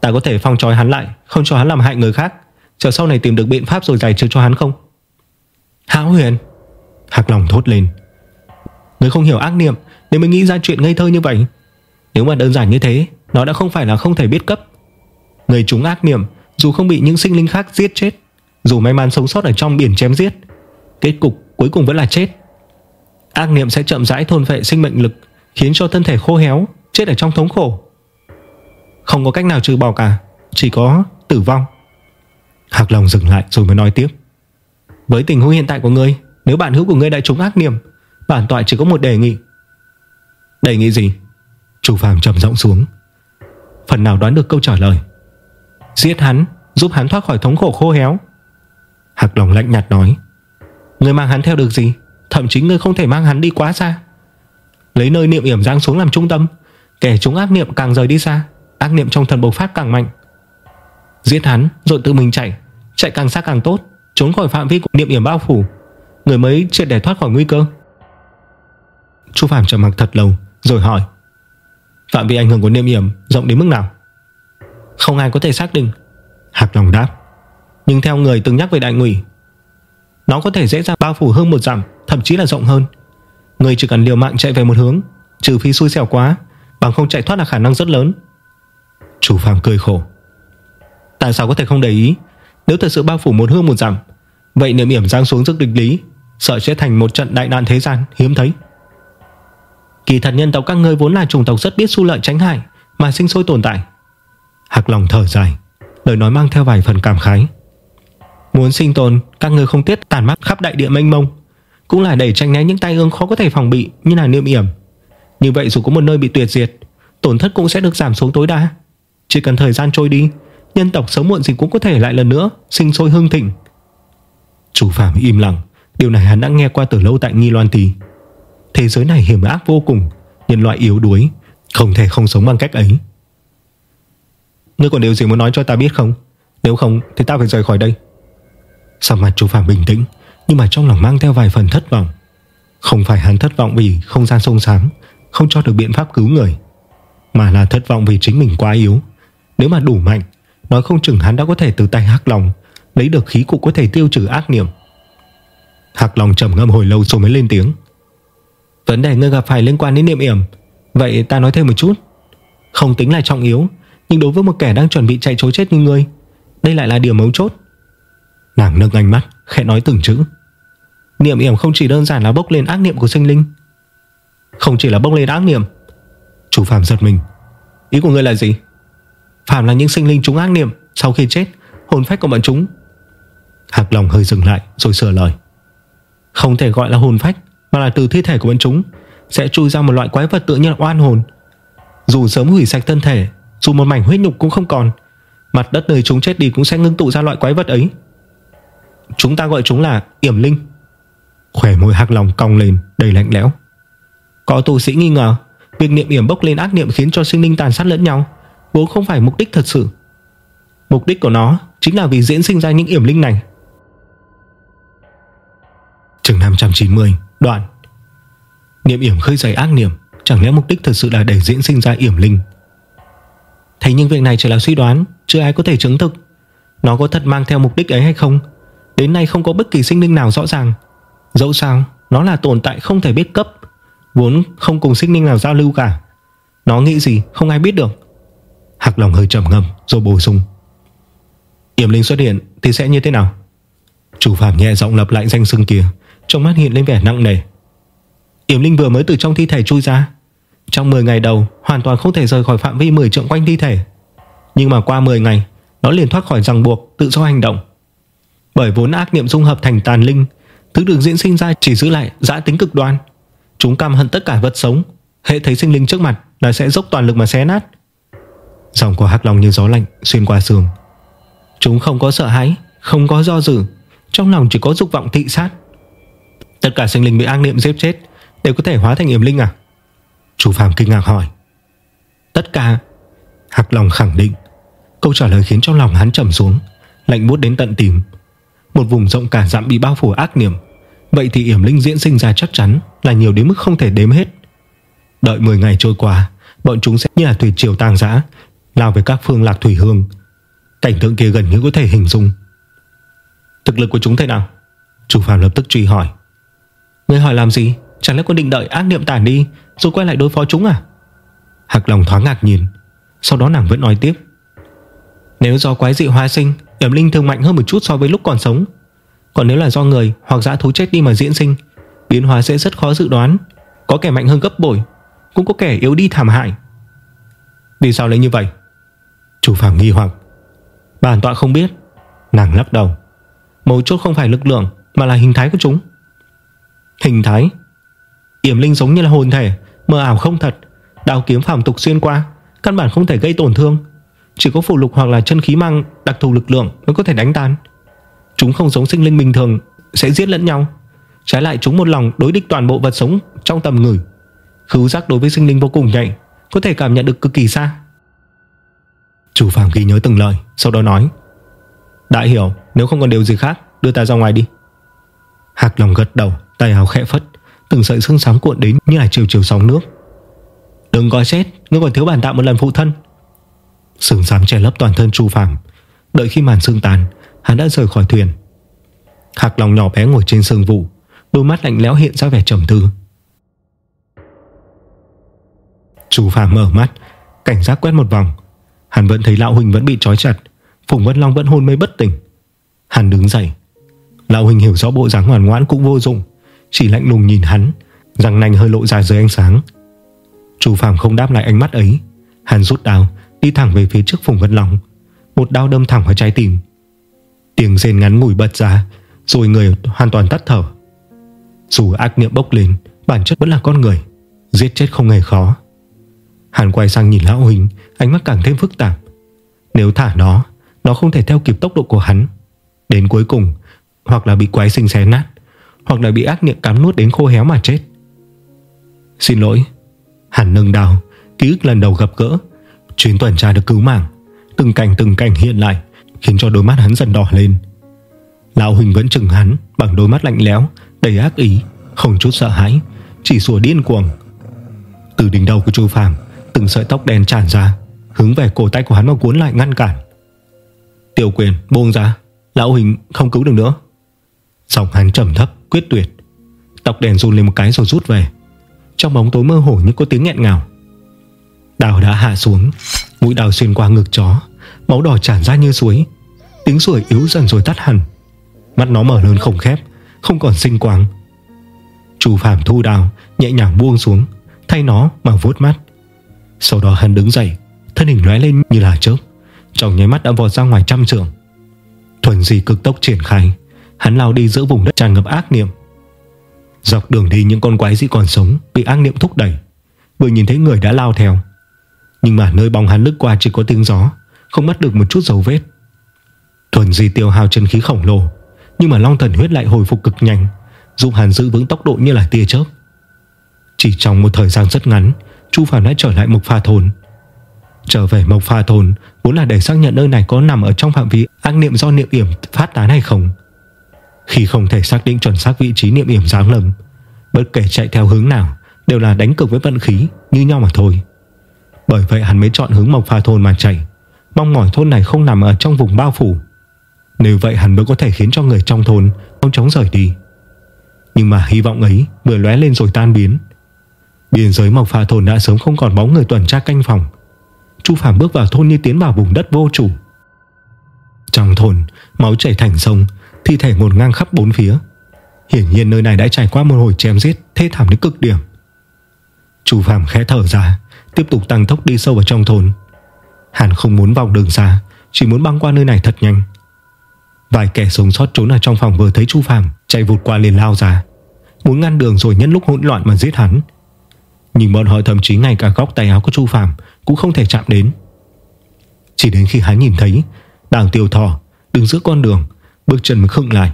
Ta có thể phong trói hắn lại, Không cho hắn làm hại người khác. Chờ sau này tìm được biện pháp rồi giải trừ cho hắn không? Hão huyền. Hạc Long thốt lên. Người không hiểu ác niệm Nên mới nghĩ ra chuyện ngây thơ như vậy, Nếu mà đơn giản như thế, Nó đã không phải là không thể biết cấp. Người chúng ác niệm, Dù không bị những sinh linh khác giết chết, Dù may mắn sống sót ở trong biển chém giết, Kết cục cuối cùng vẫn là chết. Ác niệm sẽ chậm rãi thôn phệ sinh mệnh lực Khiến cho thân thể khô héo, Chết ở trong thống khổ. Không có cách nào trừ bỏ cả, Chỉ có tử vong. Hạc Long dừng lại rồi mới nói tiếp. Với tình huống hiện tại của ngươi, Nếu bạn hữu của ngươi đã trúng ác niệm, Bản tọa chỉ có một đề nghị. Đề nghị gì? Chủ phàm trầm giọng xuống. Phần nào đoán được câu trả lời. Giết hắn, Giúp hắn thoát khỏi thống khổ khô héo. Hạc Long lạnh nhạt nói. Ngươi mang hắn theo được gì? Thậm chí ngươi không thể mang hắn đi quá xa. Lấy nơi niệm yểm giáng xuống làm trung tâm. Kẻ chúng ác niệm càng rời đi xa, Ác niệm trong thần bộc phát càng mạnh. Giết hắn, rồi tự mình chạy. Chạy càng xa càng tốt, Trốn khỏi phạm vi của niệm yểm bao phủ. Người mới triệt để thoát khỏi nguy cơ. Chu Phạm trầm mặc thật lâu, Rồi hỏi, Phạm vi ảnh hưởng của niệm yểm rộng đến mức nào? Không ai có thể xác định. Hạc Long đáp, Nhưng theo người từng nhắc về đại ngụy, Nó có thể dễ dàng bao phủ hơn một dặm, Thậm chí là rộng hơn. Người chỉ cần liều mạng chạy về một hướng, Trừ phi xui xẻo quá, Bằng không chạy thoát là khả năng rất lớn. Chủ phàm cười khổ. Tại sao có thể không để ý? Nếu thật sự bao phủ một hương một dặm, Vậy niệm yểm giáng xuống rất địch lý, Sợ sẽ thành một trận đại nạn thế gian, hiếm thấy. Kỳ thật nhân tộc các ngươi vốn là chủng tộc rất biết su lợi tránh hại, Mà sinh sôi tồn tại. Hạc lòng thở dài, Lời nói mang theo vài phần cảm khái. Muốn sinh tồn, Các ngươi không tiếc tàn mắt khắp đại địa mênh mông. Cũng là để tránh né những tai ương khó có thể phòng bị Như là niệm yểm. Như vậy dù có một nơi bị tuyệt diệt, Tổn thất cũng sẽ được giảm xuống tối đa. Chỉ cần thời gian trôi đi, Nhân tộc sớm muộn gì cũng có thể lại lần nữa Sinh sôi hưng thịnh. Chủ Phạm im lặng, Điều này hắn đã nghe qua từ lâu tại Nghi Loan tí Thế giới này hiểm ác vô cùng, Nhân loại yếu đuối, Không thể không sống bằng cách ấy. Ngươi còn điều gì muốn nói cho ta biết không? Nếu không thì ta phải rời khỏi đây. Sao mặt chú Phạm bình tĩnh? Nhưng mà trong lòng mang theo vài phần thất vọng. Không phải hắn thất vọng vì không gian sông sáng Không cho được biện pháp cứu người, Mà là thất vọng vì chính mình quá yếu. Nếu mà đủ mạnh, Nói không chừng hắn đã có thể từ tay Hắc Long Lấy được khí cụ có thể tiêu trừ ác niệm. Hạc Long trầm ngâm hồi lâu rồi mới lên tiếng. Vấn đề ngươi gặp phải liên quan đến niệm yểm, Vậy ta nói thêm một chút. Không tính là trọng yếu, Nhưng đối với một kẻ đang chuẩn bị chạy trối chết như ngươi, Đây lại là điều mấu chốt. Nàng nâng ánh mắt, khẽ nói từng chữ. Niệm yểm không chỉ đơn giản là bốc lên ác niệm của sinh linh. Không chỉ là bốc lên ác niệm. Chủ Phạm giật mình. Ý của ngươi là gì? Phạm là những sinh linh chúng ác niệm, Sau khi chết, hồn phách của bọn chúng. Hạc lòng hơi dừng lại, rồi sửa lời. Không thể gọi là hồn phách, Mà là từ thi thể của bọn chúng. Sẽ chui ra một loại quái vật tự nhiên là oan hồn. Dù sớm hủy sạch thân thể, Dù một mảnh huyết nhục cũng không còn. Mặt đất nơi chúng chết đi cũng sẽ ngưng tụ ra loại quái vật ấy. Chúng ta gọi chúng là yểm linh. Khỏe môi Hạc lòng cong lên, đầy lạnh lẽo. Có tu sĩ nghi ngờ, Việc niệm yểm bốc lên ác niệm khiến cho sinh linh tàn sát lẫn nhau. Vốn không phải mục đích thật sự. Mục đích của nó Chính là vì diễn sinh ra những yểm linh này. Trường 590 Đoạn. Niệm yểm khơi dày ác niệm, Chẳng lẽ mục đích thật sự là để diễn sinh ra yểm linh? Thế nhưng việc này chỉ là suy đoán, Chưa ai có thể chứng thực. Nó có thật mang theo mục đích ấy hay không? Đến nay không có bất kỳ sinh linh nào rõ ràng. Dẫu sao, Nó là tồn tại không thể biết cấp, Vốn không cùng sinh linh nào giao lưu cả. Nó nghĩ gì, không ai biết được. Hạc lòng hơi trầm ngâm, rồi bổ sung. Yểm linh xuất hiện thì sẽ như thế nào? Chủ phạm nhẹ giọng lập lại danh xưng kia, Trong mắt hiện lên vẻ nặng nề. Yểm linh vừa mới từ trong thi thể chui ra. Trong 10 ngày đầu, Hoàn toàn không thể rời khỏi phạm vi 10 trượng quanh thi thể. Nhưng mà qua 10 ngày, Nó liền thoát khỏi ràng buộc, tự do hành động. Bởi vốn ác niệm dung hợp thành tàn linh, Thứ được diễn sinh ra chỉ giữ lại Giã tính cực đoan. Chúng căm hận tất cả vật sống, Hệ thấy sinh linh trước mặt là sẽ dốc toàn lực mà xé nát. Dòng của hắc lòng như gió lạnh xuyên qua xương Chúng không có sợ hãi, Không có do dự, Trong lòng chỉ có dục vọng thị sát. Tất cả sinh linh bị ác niệm giết chết Đều có thể hóa thành yểm linh à? Chủ phàm kinh ngạc hỏi. Tất cả Hạc lòng khẳng định. Câu trả lời khiến trong lòng hắn trầm xuống, Lạnh bút đến tận tìm. Một vùng rộng cả dặm bị bao phủ ác niệm Vậy thì yểm linh diễn sinh ra chắc chắn Là nhiều đến mức không thể đếm hết. Đợi 10 ngày trôi qua, Bọn chúng sẽ như là thủy triều tàng giã, Lao về các phương lạc thủy hương. Cảnh tượng kia gần như có thể hình dung. Thực lực của chúng thế nào? Chủ phàm lập tức truy hỏi. Ngươi hỏi làm gì? Chẳng lẽ có định đợi ác niệm tản đi, Rồi quay lại đối phó chúng à? Hạc lòng thoáng ngạc nhìn. Sau đó nàng vẫn nói tiếp. Nếu do quái dị hóa sinh Yểm linh thường mạnh hơn một chút so với lúc còn sống. Còn nếu là do người hoặc dã thú chết đi mà diễn sinh, Biến hóa sẽ rất khó dự đoán. Có kẻ mạnh hơn gấp bội, Cũng có kẻ yếu đi thảm hại. Vì sao lại như vậy? Chủ phàm nghi hoặc. Bản tọa không biết. Nàng lắc đầu. Mấu chốt không phải lực lượng, Mà là hình thái của chúng. Hình thái? Yểm linh giống như là hồn thể Mơ ảo không thật. Đào kiếm phàm tục xuyên qua, Căn bản không thể gây tổn thương. Chỉ có phụ lục hoặc là chân khí mang đặc thù lực lượng Mới có thể đánh tan. Chúng không giống sinh linh bình thường, Sẽ giết lẫn nhau. Trái lại, chúng một lòng đối địch toàn bộ vật sống trong tầm người Khứu giác đối với sinh linh vô cùng nhạy, Có thể cảm nhận được cực kỳ xa. Chủ phàm ghi nhớ từng lời, Sau đó nói Đã hiểu, nếu không còn điều gì khác, Đưa ta ra ngoài đi. Hạc lòng gật đầu, Tay áo khẽ phất, Từng sợi xương xám cuộn đến như là chiều chiều sóng nước. Đừng có chết, Ngươi còn thiếu bản tạo một lần phụ thân sừng xám che lấp toàn thân Chu Phàm. Đợi khi màn sương tàn, Hắn đã rời khỏi thuyền. Hạc lòng nhỏ bé ngồi trên sương vụ, Đôi mắt lạnh lẽo hiện ra vẻ trầm tư. Chu Phàm mở mắt, Cảnh giác quét một vòng. Hắn vẫn thấy Lão Huỳnh vẫn bị trói chặt, Phùng Vân Long vẫn hôn mê bất tỉnh. Hắn đứng dậy. Lão Huỳnh hiểu rõ bộ dáng ngoan ngoãn cũng vô dụng, Chỉ lạnh lùng nhìn hắn, Răng nanh hơi lộ ra dưới ánh sáng. Chu phàm không đáp lại ánh mắt ấy. Hắn rút đao đi thẳng về phía trước Phùng Vân Long. Một đao đâm thẳng vào trái tim. Tiếng rên ngắn ngủi bật ra, Rồi người hoàn toàn tắt thở. Dù ác niệm bốc lên, Bản chất vẫn là con người, Giết chết không hề khó. Hàn quay sang nhìn lão Huỳnh, Ánh mắt càng thêm phức tạp. Nếu thả nó Nó không thể theo kịp tốc độ của hắn. Đến cuối cùng, Hoặc là bị quái sinh xé nát, Hoặc là bị ác niệm cắm nuốt đến khô héo mà chết. Xin lỗi. Hàn nâng đào Ký ức lần đầu gặp gỡ. Chuyến tuần tra được cứu mạng. Từng cảnh từng cảnh hiện lại, Khiến cho đôi mắt hắn dần đỏ lên. Lão Huỳnh vẫn chừng hắn Bằng đôi mắt lạnh lẽo, Đầy ác ý, Không chút sợ hãi, Chỉ sủa điên cuồng. Từ đỉnh đầu của Chu Phàm, Từng sợi tóc đen tràn ra, Hướng về cổ tay của hắn mà cuốn lại ngăn cản. Tiểu quyền buông ra Lão Huỳnh không cứu được nữa. Giọng hắn trầm thấp, quyết tuyệt. Tóc đèn run lên một cái rồi rút về. Trong bóng tối mơ hồ như có tiếng nghẹn ngào. Đào đã hạ xuống, Mũi đào xuyên qua ngực chó, Máu đỏ tràn ra như suối. Tiếng ruồi yếu dần rồi tắt hẳn. Mắt nó mở lớn không khép, Không còn sinh quang Chu Phạm thu đào, Nhẹ nhàng buông xuống, Thay nó mà vuốt mắt. Sau đó hắn đứng dậy, Thân hình lóe lên như là chớp, Trong nháy mắt đã vọt ra ngoài trăm trường Thuần di cực tốc triển khai, Hắn lao đi giữa vùng đất tràn ngập ác niệm. Dọc đường đi những con quái dị còn sống Bị ác niệm thúc đẩy. Vừa nhìn thấy người đã lao theo nhưng mà nơi bóng hắn lướt qua chỉ có tiếng gió, Không bắt được một chút dấu vết. Thuần di tiêu hao chân khí khổng lồ, Nhưng mà long thần huyết lại hồi phục cực nhanh, Giúp hắn giữ vững tốc độ như là tia chớp. Chỉ trong một thời gian rất ngắn, Chu Phàm đã trở lại Mộc Pha Thôn. Trở về Mộc Pha Thôn Vốn là để xác nhận nơi này có nằm Ở trong phạm vi ác niệm do niệm yểm phát tán hay không. Khi không thể xác định chuẩn xác vị trí niệm yểm giáng lâm, Bất kể chạy theo hướng nào, Đều là đánh cực với vận khí, Như nhau mà thôi. Bởi vậy hắn mới chọn hướng Mộc Pha Thôn mà chạy. Mong mỏi thôn này không nằm ở trong vùng bao phủ. Nếu vậy hắn mới có thể khiến cho người trong thôn Không chóng rời đi. Nhưng mà hy vọng ấy vừa lóe lên rồi tan biến. Biên giới Mộc Pha Thôn đã sớm không còn bóng người tuần tra canh phòng. Chu Phạm bước vào thôn như tiến vào vùng đất vô chủ. Trong thôn, Máu chảy thành sông, Thi thể ngổn ngang khắp bốn phía. Hiển nhiên nơi này đã trải qua một hồi chém giết, Thê thảm đến cực điểm. Chu Phạm khẽ thở ra. Tiếp tục tăng tốc đi sâu vào trong thôn. Hàn không muốn vòng đường xa, Chỉ muốn băng qua nơi này thật nhanh. Vài kẻ sống sót trốn ở trong phòng vừa thấy Chu Phạm Chạy vụt qua liền lao ra. Muốn ngăn đường rồi nhân lúc hỗn loạn mà giết hắn. Nhưng bọn họ thậm chí ngay cả góc tay áo của Chu Phạm Cũng không thể chạm đến. Chỉ đến khi hắn nhìn thấy, Đào tiêu thỏ đứng giữa con đường, Bước chân mới khựng lại.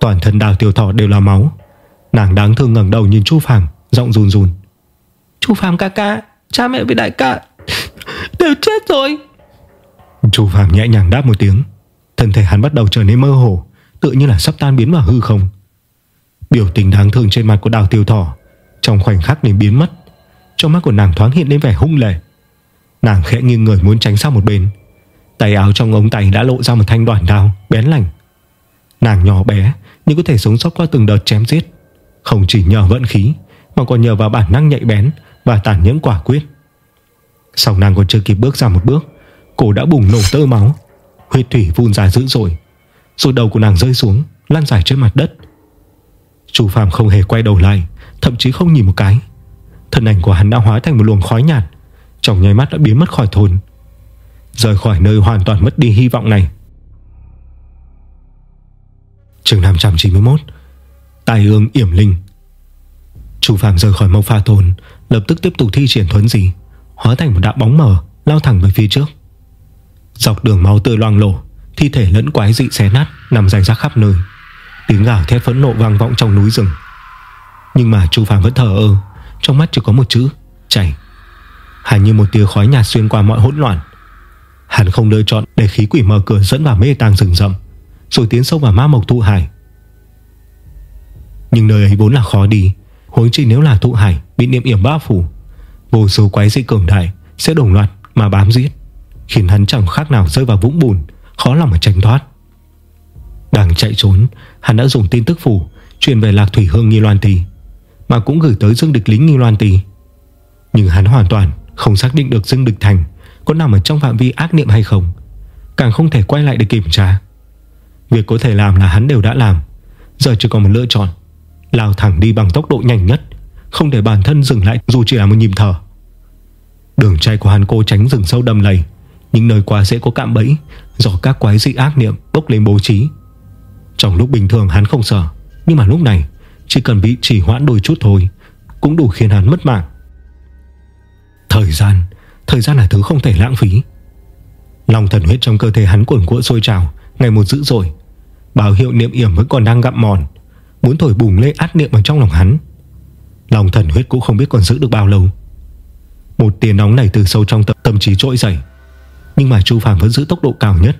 Toàn thân đào tiêu thỏ đều là máu. Nàng đáng thương ngẩng đầu nhìn Chu Phạm Giọng run run. Chu Phạm ca ca Cha mẹ với đại ca Đều chết rồi. Chu Phạm nhẹ nhàng đáp một tiếng. Thân thể hắn bắt đầu trở nên mơ hồ, Tự như là sắp tan biến vào hư không. Biểu tình đáng thương trên mặt của đào tiêu thỏ Trong khoảnh khắc liền biến mất. Trong mắt của nàng thoáng hiện lên vẻ hung lệ. Nàng khẽ nghiêng người muốn tránh sang một bên. Tay áo trong ống tay đã lộ ra một thanh đoạn đao, Bén lành. Nàng nhỏ bé, nhưng có thể sống sót qua từng đợt chém giết. Không chỉ nhờ vận khí, Mà còn nhờ vào bản năng nhạy bén và tàn nhẫn quả quyết. Song nàng còn chưa kịp bước ra một bước, Cổ đã bùng nổ tơ máu. Huyết thủy vun ra dữ dội Rồi đầu của nàng rơi xuống Lan dài trên mặt đất. Chu Phạm không hề quay đầu lại, Thậm chí không nhìn một cái. Thân ảnh của hắn đã hóa thành một luồng khói nhạt, Trong nháy mắt đã biến mất khỏi thôn. Rời khỏi nơi hoàn toàn mất đi hy vọng này. Chương 591 Tài ương yểm linh. Chu Phạm rời khỏi mộc pha thôn Lập tức tiếp tục thi triển thuấn gì, Hóa thành một đạo bóng mờ, Lao thẳng về phía trước. Dọc đường máu tươi loang lổ, Thi thể lẫn quái dị xé nát, Nằm rải rác khắp nơi. Tiếng gào thét phẫn nộ vang vọng trong núi rừng. Nhưng mà Chu phàm vẫn thở ơ, Trong mắt chỉ có một chữ, Chảy. Hẳn như một tia khói nhạt xuyên qua mọi hỗn loạn. Hắn không lựa chọn để khí quỷ mở cửa dẫn vào mê tàng rừng rậm, Rồi tiến sâu vào ma mộc thu hải. Nhưng nơi ấy vốn là khó đi Huống chi nếu là thụ hải Bị niệm yểm bao phủ, Vô số quái dị cường đại Sẽ đồng loạt mà bám giết, Khiến hắn chẳng khác nào rơi vào vũng bùn, Khó lòng mà tránh thoát. Đang chạy trốn, Hắn đã dùng tin tức phủ Truyền về Lạc Thủy Hương Nghi Loan Tì Mà cũng gửi tới Dương Địch Lính Nghi Loan Tì Nhưng hắn hoàn toàn không xác định được Dương Địch Thành Có nằm ở trong phạm vi ác niệm hay không, Càng không thể quay lại để kiểm tra. Việc có thể làm là hắn đều đã làm, Giờ chỉ còn một lựa chọn Lao thẳng đi bằng tốc độ nhanh nhất, Không để bản thân dừng lại dù chỉ là một nhịp thở. Đường chạy của hắn cô tránh rừng sâu đầm lầy, Những nơi quá dễ có cạm bẫy Do các quái dị ác niệm bốc lên bố trí. Trong lúc bình thường hắn không sợ, Nhưng mà lúc này, Chỉ cần bị trì hoãn đôi chút thôi, Cũng đủ khiến hắn mất mạng. Thời gian Thời gian là thứ không thể lãng phí. Lòng thần huyết trong cơ thể hắn cuồn cuộn sôi trào, Ngày một dữ dội. Báo hiệu niệm yểm vẫn còn đang gặm mòn. Muốn thổi bùng lên át niệm ở trong lòng hắn. Lòng thần huyết cũng không biết còn giữ được bao lâu. Một tiền nóng này từ sâu trong tâm, tâm trí trỗi dậy. Nhưng mà Chu Phàm vẫn giữ tốc độ cao nhất.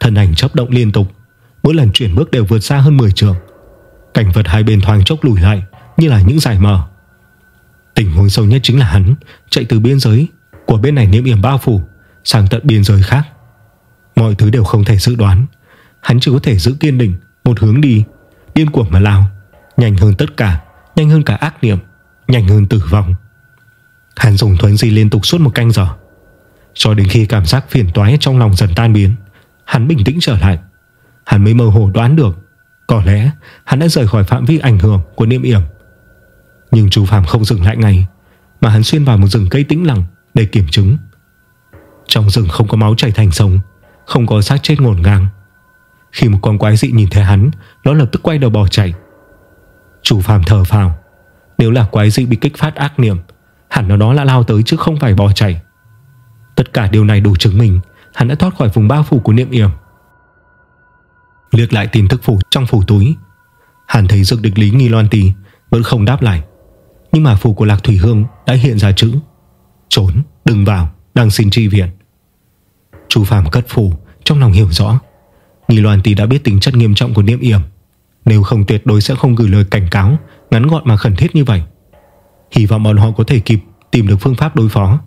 Thân ảnh chấp động liên tục. Mỗi lần chuyển bước đều vượt xa hơn 10 trường Cảnh vật hai bên thoáng chốc lùi lại Như là những giải mờ. Tình huống sâu nhất chính là hắn Chạy từ biên giới. Của bên này niệm yểm bao phủ Sang tận biên giới khác. Mọi thứ đều không thể dự đoán. Hắn chỉ có thể giữ kiên định Một hướng đi. Điên cuồng mà lao. Nhanh hơn tất cả, Nhanh hơn cả ác niệm, Nhanh hơn tử vong. Hắn dùng thuấn di liên tục suốt một canh giờ. Cho đến khi cảm giác phiền toái trong lòng dần tan biến, Hắn bình tĩnh trở lại. Hắn mới mơ hồ đoán được, Có lẽ hắn đã rời khỏi phạm vi ảnh hưởng của niệm yểm. Nhưng chú Phạm không dừng lại ngay, Mà hắn xuyên vào một rừng cây tĩnh lặng Để kiểm chứng. Trong rừng không có máu chảy thành sông, Không có xác chết ngổn ngang. Khi một con quái dị nhìn thấy hắn Nó lập tức quay đầu bỏ chạy. Chủ phàm thở phào. Nếu là quái dị bị kích phát ác niệm Hẳn nó đó là lao tới chứ không phải bỏ chạy. Tất cả điều này đủ chứng minh Hắn đã thoát khỏi vùng bao phủ của niệm yểm. Liệt lại tin thức phủ trong phủ túi Hắn thấy dược địch lý nghi loan tì Vẫn không đáp lại. Nhưng mà phủ của Lạc Thủy Hương đã hiện ra chữ Trốn, đừng vào Đang xin tri viện. Chú Phạm cất phủ trong lòng hiểu rõ. Nghi loan Tỷ đã biết tính chất nghiêm trọng của niệm yểm. Nếu không tuyệt đối sẽ không gửi lời cảnh cáo, Ngắn gọn mà khẩn thiết như vậy. Hy vọng bọn họ có thể kịp Tìm được phương pháp đối phó.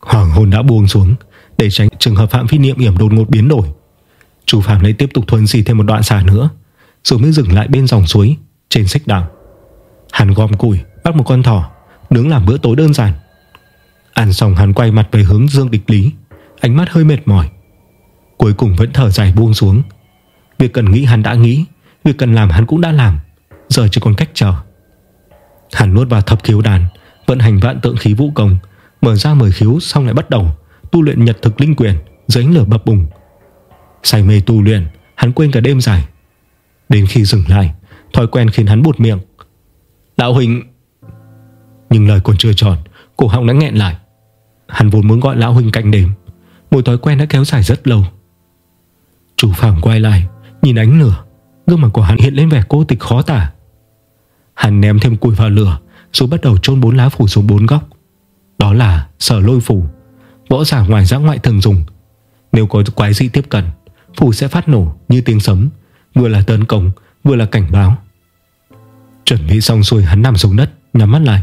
Hoàng hồn đã buông xuống, Để tránh trường hợp phạm vi niệm yểm đột ngột biến đổi. Chủ phạm lấy tiếp tục thuần xì thêm một đoạn xà nữa, Rồi mới dừng lại bên dòng suối, Trên xích đảo Hắn gom củi, bắt một con thỏ, Nướng làm bữa tối đơn giản. Ăn xong hắn quay mặt về hướng Dương Địch Lý. Ánh mắt hơi mệt mỏi. Cuối cùng vẫn thở dài buông xuống. Việc cần nghĩ hắn đã nghĩ, Việc cần làm hắn cũng đã làm, Giờ chỉ còn cách chờ. Hắn nuốt vào thập khiếu đàn, Vận hành vạn tượng khí vũ công, Mở ra mười khiếu xong lại bắt đầu Tu luyện nhật thực linh quyền Dưới lửa bập bùng. Say mê tu luyện, Hắn quên cả đêm dài. Đến khi dừng lại, Thói quen khiến hắn bụt miệng. Lão Huỳnh. Nhưng lời còn chưa tròn, Cổ họng đã nghẹn lại. Hắn vốn muốn gọi Lão Huỳnh cạnh đêm Một thói quen đã kéo dài rất lâu. Chủ phàm quay lại, Nhìn ánh lửa. Gương mặt của hắn hiện lên vẻ cô tịch khó tả. Hắn ném thêm củi vào lửa, Rồi bắt đầu chôn bốn lá phủ xuống bốn góc. Đó là sở lôi phủ, Võ giả ngoài giã ngoại thường dùng. Nếu có quái dị tiếp cận, Phủ sẽ phát nổ như tiếng sấm, Vừa là tấn công, vừa là cảnh báo. Chuẩn bị xong xuôi, hắn nằm xuống đất, Nhắm mắt lại.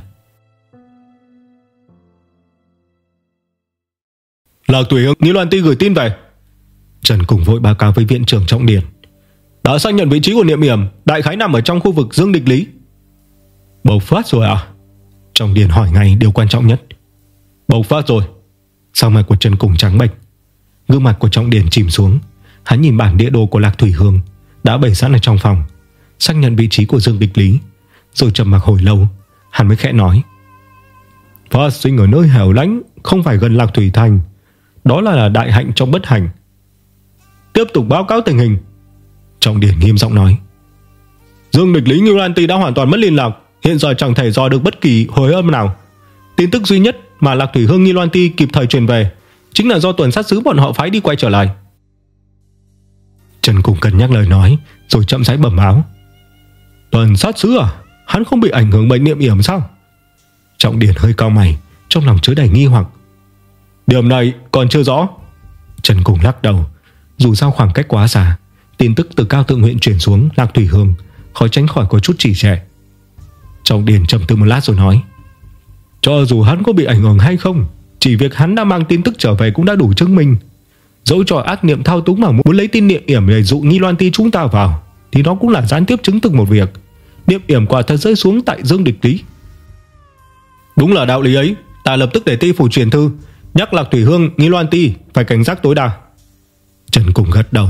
Lạc Tùy hưng Nghĩ Loan Ti gửi tin về. Trần cùng vội báo cáo với viện trưởng trọng điển Đã xác nhận vị trí của niệm hiểm Đại khái nằm ở trong khu vực dương địch lý. Bộc phát rồi à Trọng điển hỏi ngay điều quan trọng nhất. Bộc phát rồi. Sau mặt của Trần cùng trắng bệch? Gương mặt của trọng điển chìm xuống. Hắn nhìn bản địa đồ của Lạc Thủy Hương, Đã bày sẵn ở trong phòng, Xác nhận vị trí của Dương Địch Lý, Rồi trầm mặc hồi lâu, Hắn mới khẽ nói. Phát sinh ở nơi hẻo lánh Không phải gần Lạc Thủy Thành, Đó là đại hạnh trong bất hạnh. Tiếp tục báo cáo tình hình. Trọng điển nghiêm giọng nói, Dương địch Lý Ngưu Lan Ti đã hoàn toàn mất liên lạc, Hiện giờ chẳng thể dò được bất kỳ hồi âm nào. Tin tức duy nhất mà Lạc Thủy Hương Nghi Loan Ti kịp thời truyền về, Chính là do tuần sát sứ bọn họ phái đi quay trở lại. Trần cùng cân nhắc lời nói, Rồi chậm rãi bẩm báo, Tuần sát sứ à? Hắn không bị ảnh hưởng bệnh niệm yểm sao? Trọng điển hơi cao mày, Trong lòng chứa đầy nghi hoặc, Điểm này còn chưa rõ. Trần cùng lắc đầu dù sao khoảng cách quá xa, Tin tức từ cao thượng huyện chuyển xuống Lạc Thủy Hương, Khó tránh khỏi có chút chỉ trẻ Trọng điển trầm tư một lát rồi nói, Cho dù hắn có bị ảnh hưởng hay không, Chỉ việc hắn đã mang tin tức trở về cũng đã đủ chứng minh. Dẫu cho ác niệm thao túng mà muốn lấy tin niệm yểm để dụ nghi loan ti chúng ta vào, Thì nó cũng là gián tiếp chứng thực một việc. Niệm yểm quả thật rơi xuống tại dương địch lý Đúng là đạo lý ấy, Ta lập tức để ti phủ truyền thư, Nhắc lạc thủy hương, nghi loan ti Phải cảnh giác tối đa. Trần cùng gật đầu.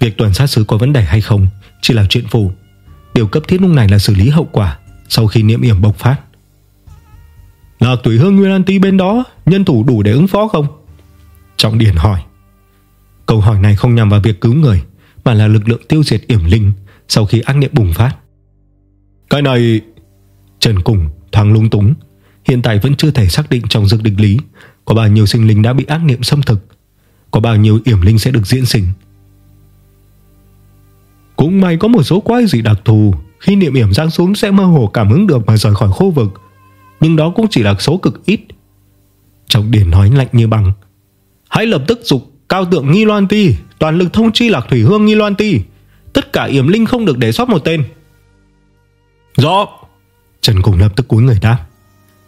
Việc tuần sát sứ có vấn đề hay không Chỉ là chuyện phụ. Điều cấp thiết lúc này là xử lý hậu quả Sau khi niệm yểm bộc phát. Lạc tuổi hương Nguyên An Tý bên đó, Nhân thủ đủ để ứng phó không? Trọng Điền hỏi. Câu hỏi này không nhằm vào việc cứu người, Mà là lực lượng tiêu diệt yểm linh Sau khi ác niệm bùng phát. Cái này, Trần Cùng thoáng lung túng. Hiện tại vẫn chưa thể xác định trong dược địch lý Có bao nhiêu sinh linh đã bị ác niệm xâm thực. Có bao nhiêu yểm linh sẽ được diễn sinh? Cũng may có một số quái gì đặc thù. Khi niệm yểm giáng xuống sẽ mơ hồ cảm ứng được Mà rời khỏi khu vực. Nhưng đó cũng chỉ là số cực ít. Trọng Điển nói lạnh như bằng Hãy lập tức dục cao tượng Nghi Loan Ti, Toàn lực thông chi lạc thủy hương Nghi Loan Ti. Tất cả yểm linh không được để sót một tên. Rõ. Trần Cùng lập tức cúi người đáp.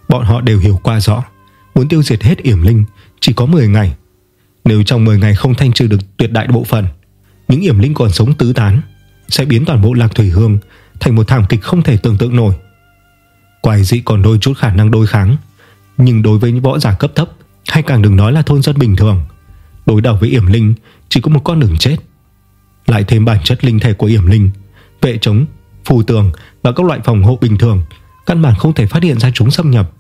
Bọn họ đều hiểu qua rõ. Muốn tiêu diệt hết yểm linh, Chỉ có 10 ngày. Nếu trong 10 ngày không thanh trừ được tuyệt đại bộ phận Những yểm linh còn sống tứ tán Sẽ biến toàn bộ lạc thủy hương Thành một thảm kịch không thể tưởng tượng nổi. Quài dị còn đôi chút khả năng đối kháng Nhưng đối với những võ giả cấp thấp Hay càng đừng nói là thôn dân bình thường Đối đầu với yểm linh Chỉ có một con đường chết. Lại thêm bản chất linh thể của yểm linh Vệ chống, phù tường và các loại phòng hộ bình thường Căn bản không thể phát hiện ra chúng xâm nhập.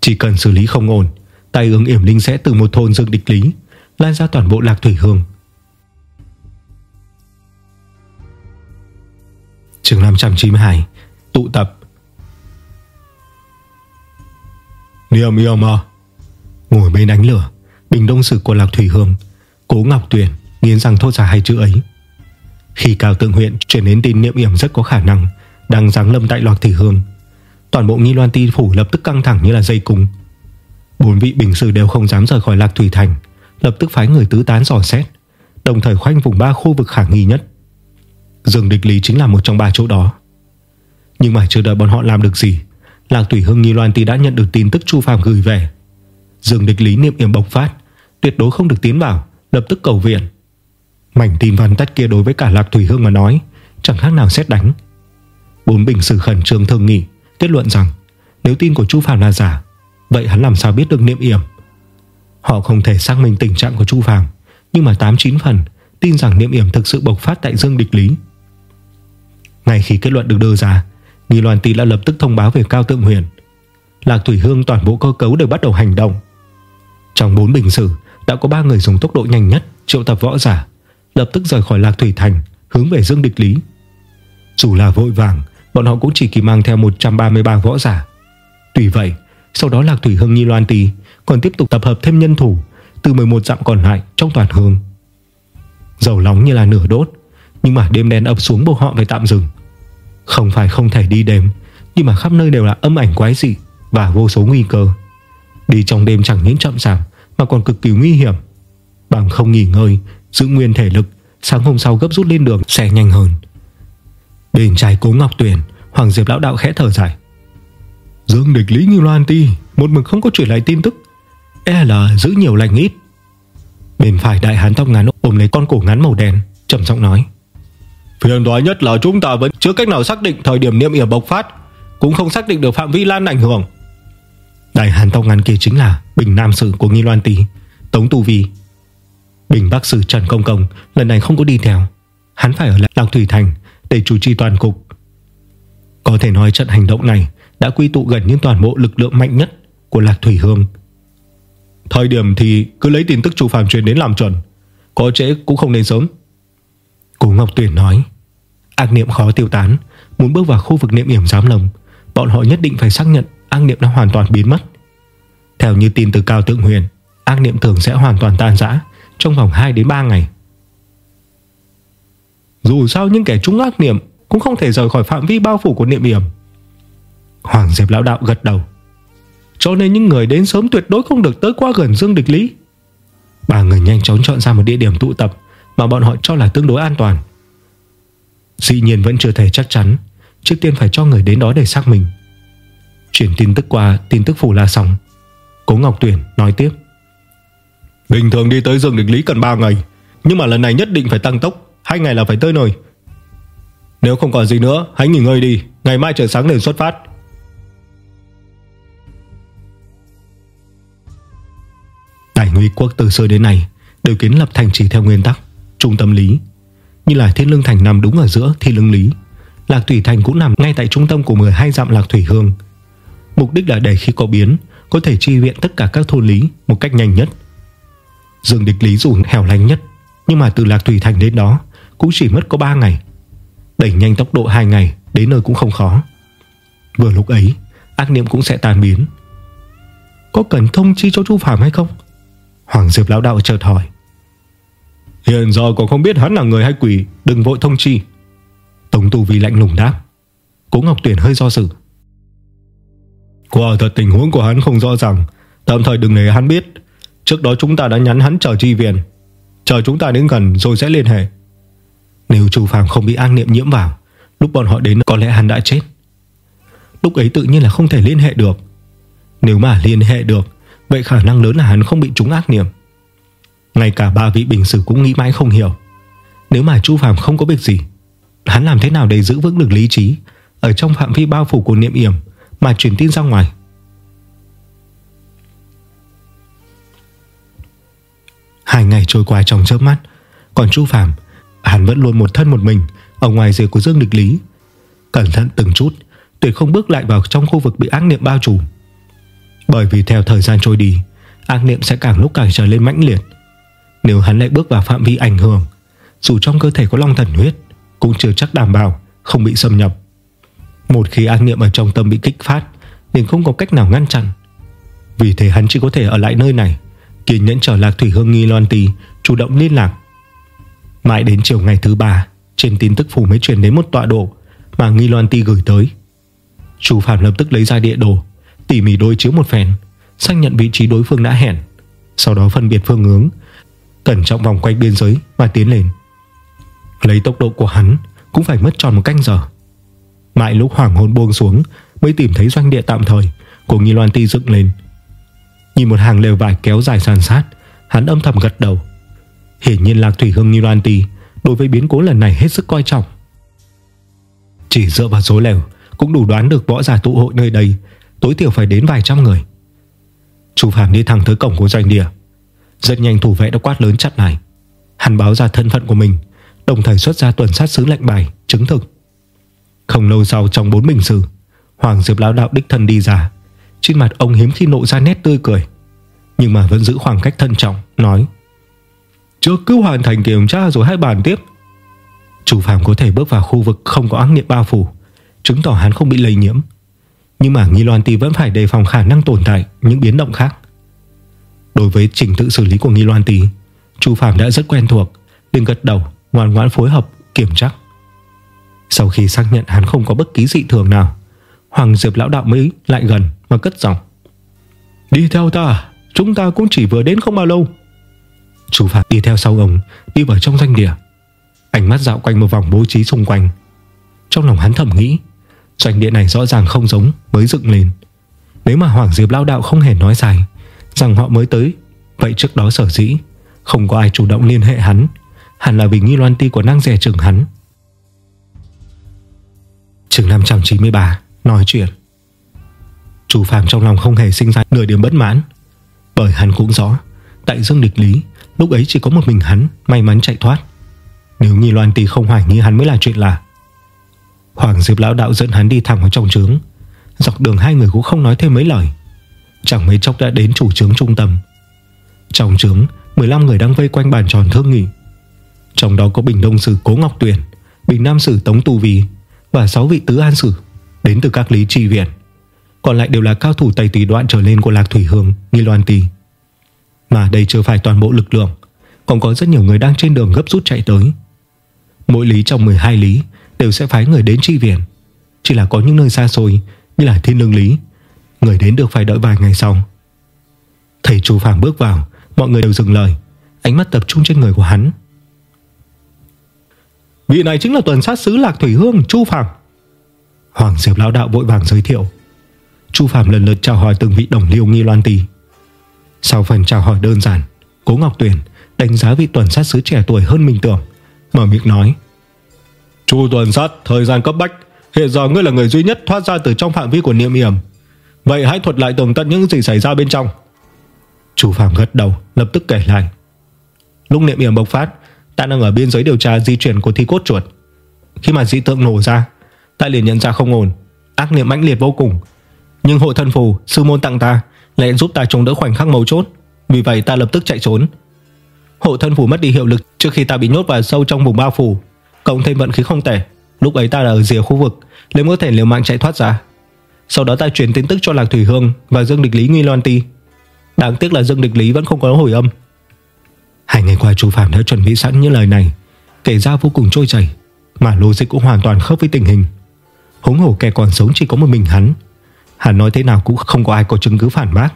Chỉ cần xử lý không ổn Tay ứng yểm linh sẽ từ một thôn dương địch lý, Lan ra toàn bộ lạc thủy hương. Trường 592 Tụ tập. Niệm yêu mơ Ngồi bên ánh lửa, Bình đông sử của Lạc Thủy Hương, Cố Ngọc Tuyền, nghiến răng thốt ra hai chữ ấy. Khi cao tượng huyện chuyển đến tin niệm yểm rất có khả năng, Đang giáng lâm tại Lạc Thủy Hương, Toàn bộ nghi loan ti phủ lập tức căng thẳng như là dây cung Bốn vị bình sử đều không dám rời khỏi Lạc Thủy Thành, Lập tức phái người tứ tán dò xét, Đồng thời khoanh vùng ba khu vực khả nghi nhất. Dương địch lý chính là một trong ba chỗ đó. Nhưng mà chưa đợi bọn họ làm được gì, Lạc Thủy Hương Nghi Loan Ti đã nhận được tin tức Chu Phàm gửi về. Dương địch lý niệm yểm bộc phát, Tuyệt đối không được tiến vào, Lập tức cầu viện. Mảnh tin văn tắt kia đối với cả Lạc Thủy Hương mà nói, Chẳng khác nào xét đánh. Bốn bình sử khẩn trương thương nghị, Kết luận rằng, nếu tin của Chu Phàm là giả Vậy hắn làm sao biết được niệm yểm? Họ không thể xác minh tình trạng của Chu phàng Nhưng mà 8-9 phần Tin rằng niệm yểm thực sự bộc phát tại Dương địch lý. Ngay khi kết luận được đưa ra, Nghi Loan Tý đã lập tức thông báo về Cao Tượng Huyền. Lạc Thủy Hương toàn bộ cơ cấu đều bắt đầu hành động. Trong bốn bình sử, Đã có ba người dùng tốc độ nhanh nhất, Triệu tập võ giả, Lập tức rời khỏi Lạc Thủy Thành, Hướng về Dương Địch Lý. Dù là vội vàng, Bọn họ cũng chỉ kỳ mang theo 133 võ giả. Tuy vậy sau đó Lạc Thủy hưng Nhi Loan Tì Còn tiếp tục tập hợp thêm nhân thủ, Từ 11 dặm còn lại trong toàn hương. Dầu nóng như là nửa đốt, Nhưng mà đêm đen ập xuống buộc họ phải tạm dừng. Không phải không thể đi đêm, Nhưng mà khắp nơi đều là âm ảnh quái dị Và vô số nguy cơ. Đi trong đêm chẳng những chậm chạp, Mà còn cực kỳ nguy hiểm. Bằng không nghỉ ngơi, Giữ nguyên thể lực, Sáng hôm sau gấp rút lên đường sẽ nhanh hơn. Bên trái cố Ngọc Tuyền, Hoàng Diệp Lão Đạo khẽ thở dài. Dương địch Lý Như Loan Ti Một mực không có chuyển lại tin tức. E là giữ nhiều lành ít. Bên phải đại hán tóc ngắn ôm lấy con cổ ngắn màu đen trầm giọng nói. Phiền toái nhất là chúng ta vẫn chưa cách nào xác định Thời điểm niệm yểm bộc phát Cũng không xác định được phạm vi lan ảnh hưởng. Đại hán tóc ngắn kia chính là Bình Nam Sử của Nghi Loan Tý Tống Tu Vi. Bình Bắc Sử Trần Công Công lần này không có đi theo. Hắn phải ở lại Lạc Thủy Thành Để chủ trì toàn cục. Có thể nói trận hành động này đã quy tụ gần như toàn bộ lực lượng mạnh nhất Của Lạc Thủy Hương. Thời điểm thì cứ lấy tin tức Chu Phàm truyền đến làm chuẩn, Có trễ cũng không nên sớm. Cố Ngọc Tuyển nói, Ác niệm khó tiêu tán, Muốn bước vào khu vực niệm yểm giám lồng, Bọn họ nhất định phải xác nhận ác niệm đã hoàn toàn biến mất. Theo như tin từ Cao Tượng Huyền, Ác niệm thường sẽ hoàn toàn tan rã Trong vòng 2 đến 3 ngày. Dù sao những kẻ trúng ác niệm Cũng không thể rời khỏi phạm vi bao phủ của niệm yểm. Hoàng Diệp Lão Đạo gật đầu. Cho nên những người đến sớm tuyệt đối không được tới quá gần Dương Địch Lý. Ba người nhanh chóng chọn ra một địa điểm tụ tập Mà bọn họ cho là tương đối an toàn. Dĩ nhiên vẫn chưa thể chắc chắn, Trước tiên phải cho người đến đó để xác minh. Chuyển tin tức qua tin tức phủ là xong Cố Ngọc Tuyển nói tiếp. Bình thường đi tới Dương Địch Lý cần 3 ngày, Nhưng mà lần này nhất định phải tăng tốc, Hai ngày là phải tới nơi. Nếu không còn gì nữa, hãy nghỉ ngơi đi, Ngày mai trời sáng để xuất phát. Đại nguy quốc từ xưa đến nay Đều kiến lập thành trì theo nguyên tắc Trung tâm lý. Như là Thiên Lương Thành nằm đúng ở giữa Thiên Lương Lý, Lạc Thủy Thành cũng nằm ngay tại trung tâm của 12 dặm Lạc Thủy Hương. Mục đích là để khi có biến, Có thể chi viện tất cả các thôn lý Một cách nhanh nhất. Dương địch lý dù hẻo lánh nhất, Nhưng mà từ Lạc Thủy Thành đến đó Cũng chỉ mất có 3 ngày. Đẩy nhanh tốc độ 2 ngày, Đến nơi cũng không khó. Vừa lúc ấy, ác niệm cũng sẽ tan biến. Có cần thông chi cho Chu Phạm hay không? Hoàng Diệp lão đạo chợt hỏi. Hiện giờ còn không biết hắn là người hay quỷ Đừng vội thông chi. Tống Tu Vi lạnh lùng đáp. Cố Ngọc Tuyển hơi do dự. Quả thật tình huống của hắn không rõ ràng Tạm thời đừng để hắn biết. Trước đó chúng ta đã nhắn hắn chờ chi viện. Chờ chúng ta đến gần rồi sẽ liên hệ. Nếu Chu Phàm không bị ác niệm nhiễm vào Lúc bọn họ đến có lẽ hắn đã chết. Lúc ấy tự nhiên là không thể liên hệ được. Nếu mà liên hệ được Vậy khả năng lớn là hắn không bị trúng ác niệm Ngay cả ba vị bình sử cũng nghĩ mãi không hiểu. Nếu mà Chu Phàm không có việc gì, Hắn làm thế nào để giữ vững được lý trí Ở trong phạm vi bao phủ của niệm yểm Mà truyền tin ra ngoài? Hai ngày trôi qua trong chớp mắt, Còn Chu phàm, Hắn vẫn luôn một thân một mình Ở ngoài rìa của Dương Địch Lý. Cẩn thận từng chút, Tuyệt không bước lại vào trong khu vực bị ác niệm bao trùm. Bởi vì theo thời gian trôi đi, Ác niệm sẽ càng lúc càng trở lên mãnh liệt. Nếu hắn lại bước vào phạm vi ảnh hưởng, Dù trong cơ thể có long thần huyết, Cũng chưa chắc đảm bảo Không bị xâm nhập. Một khi ác niệm ở trong tâm bị kích phát Nên không có cách nào ngăn chặn. Vì thế hắn chỉ có thể ở lại nơi này, Kiên nhẫn trở lạc Thủy Hương Nghi Loan Tì Chủ động liên lạc. Mãi đến chiều ngày thứ ba, Trên tin tức phủ mới truyền đến một tọa độ Mà Nghi Loan Ti gửi tới. Chủ Phạm lập tức lấy ra địa đồ Tỉ mỉ đối chiếu một phen, Xác nhận vị trí đối phương đã hẹn, Sau đó phân biệt phương hướng, Cẩn trọng vòng quanh biên giới và tiến lên. Lấy tốc độ của hắn Cũng phải mất tròn một canh giờ. Mãi lúc hoàng hôn buông xuống Mới tìm thấy doanh địa tạm thời Của Nghi Loan Ti dựng lên. Nhìn một hàng lều vải kéo dài san sát, Hắn âm thầm gật đầu. Hiển nhiên Lạc Thủy Hương Nghi Loan Ti Đối với biến cố lần này hết sức coi trọng. Chỉ dựa vào số lều Cũng đủ đoán được võ giả tụ hội nơi đây Tối thiểu phải đến vài trăm người. Chủ Phạm đi thẳng tới cổng của doanh địa. Rất nhanh thủ vệ đã quát lớn chặt lại. Hắn báo ra thân phận của mình, Đồng thời xuất ra tuần sát sứ lệnh bài, Chứng thực. Không lâu sau trong bốn bình sử, Hoàng Diệp Lão Đạo đích thân đi ra. Trên mặt ông hiếm khi nộ ra nét tươi cười, Nhưng mà vẫn giữ khoảng cách thân trọng, Nói, Trước cứ hoàn thành kiểm tra rồi hãy bàn tiếp. Chủ phạm có thể bước vào khu vực Không có ác niệm bao phủ, Chứng tỏ hắn không bị lây nhiễm. Nhưng mà Nghi Loan Ti vẫn phải đề phòng khả năng tồn tại Những biến động khác. Đối với trình tự xử lý của Nghi Loan Ti Chủ phạm đã rất quen thuộc, liền gật đầu, ngoan ngoãn phối hợp, kiểm chắc Sau khi xác nhận hắn không có bất kỳ dị thường nào, Hoàng Diệp lão đạo mới lại gần Mà cất giọng. Đi theo ta, Chúng ta cũng chỉ vừa đến không bao lâu. Chủ phạm đi theo sau ông, Đi vào trong doanh địa. Ánh mắt dạo quanh một vòng bố trí xung quanh. Trong lòng hắn thầm nghĩ Doanh địa này rõ ràng không giống mới dựng lên. Nếu mà Hoàng Diệp lao đạo không hề nói dài Rằng họ mới tới, Vậy trước đó sở dĩ Không có ai chủ động liên hệ hắn, Hẳn là vì nghi loan ti của năng rẻ trưởng hắn. Trường 593 Nói chuyện. Chủ Phạm trong lòng không hề sinh ra nửa điểm bất mãn, Bởi hắn cũng rõ Tại dương địch lý, Lúc ấy chỉ có một mình hắn may mắn chạy thoát. Nếu nghi Loan Tì không hoài nghi hắn mới là chuyện lạ Hoàng Diệp Lão Đạo dẫn hắn đi thẳng vào trong trướng. Dọc đường hai người cũng không nói thêm mấy lời. Chẳng mấy chốc đã đến chủ trướng trung tâm. Trong trướng 15 người đang vây quanh bàn tròn thương nghị. Trong đó có Bình Đông Sử Cố Ngọc Tuyền, Bình Nam Sử Tống Tù Vì Và 6 vị Tứ An Sử Đến từ các lý tri viện. Còn lại đều là cao thủ tây tùy đoạn trở lên của Lạc Thủy Hương, Nghi Loan Tì Mà đây chưa phải toàn bộ lực lượng, Còn có rất nhiều người đang trên đường gấp rút chạy tới. Mỗi lý trong 12 lý Đều sẽ phái người đến tri viện. Chỉ là có những nơi xa xôi, Như là thiên lương lý, Người đến được phải đợi vài ngày sau. Thầy chú Phạm bước vào, Mọi người đều dừng lời, Ánh mắt tập trung trên người của hắn. Vị này chính là tuần sát sứ Lạc Thủy Hương, Chu Phạm Hoàng Diệp Lão Đạo vội vàng giới thiệu. Chu Phạm lần lượt chào hỏi từng vị đồng liêu nghi loan tì Sau phần chào hỏi đơn giản, Cố Ngọc Tuyền đánh giá vị tuần sát sứ trẻ tuổi hơn mình tưởng, Mở miệng nói Chu tuần sát, thời gian cấp bách, Hiện giờ ngươi là người duy nhất thoát ra từ trong phạm vi của niệm hiểm Vậy hãy thuật lại tường tận những gì xảy ra bên trong. Chu Phạm gật đầu, Lập tức kể lại. Lúc niệm hiểm bộc phát, Ta đang ở biên giới điều tra di chuyển của thi cốt chuột. Khi mà dị tượng nổ ra, Ta liền nhận ra không ổn, Ác niệm mãnh liệt vô cùng. Nhưng hộ thân phù, sư môn tặng ta, Lại giúp ta chống đỡ khoảnh khắc mấu chốt. Vì vậy ta lập tức chạy trốn. Hộ thân phủ mất đi hiệu lực trước khi ta bị nhốt vào sâu trong vùng bao phủ. Cộng thêm vận khí không tệ. Lúc ấy ta là ở rìa khu vực Nên có thể liều mạng chạy thoát ra. Sau đó ta truyền tin tức cho Lạc Thủy Hương Và Dương Địch Lý Nghi Loan Ti. Đáng tiếc là Dương Địch Lý vẫn không có hồi âm. Hai ngày qua, chú Phạm đã chuẩn bị sẵn những lời này. Kể ra vô cùng trôi chảy, Mà logic cũng hoàn toàn khớp với tình hình. Hống hổ kẻ còn sống chỉ có một mình hắn. Hắn nói thế nào cũng không có ai có chứng cứ phản bác.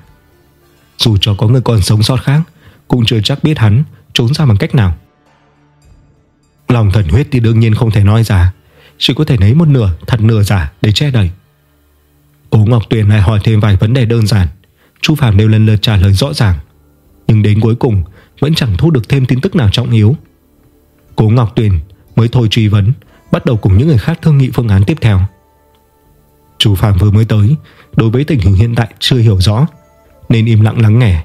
Dù cho có người còn sống sót khác, Cũng chưa chắc biết hắn Trốn ra bằng cách nào. Lòng thần huyết thì đương nhiên không thể nói giả Chỉ có thể lấy một nửa, thật nửa giả Để che đẩy Cố Ngọc Tuyền lại hỏi thêm vài vấn đề đơn giản. Chu Phạm đều lần lượt trả lời rõ ràng. Nhưng đến cuối cùng, Vẫn chẳng thu được thêm tin tức nào trọng yếu. Cố Ngọc Tuyền mới thôi truy vấn, Bắt đầu cùng những người khác thương nghị phương án tiếp theo. Chu Phạm vừa mới tới, Đối với tình hình hiện tại chưa hiểu rõ, Nên im lặng lắng nghe.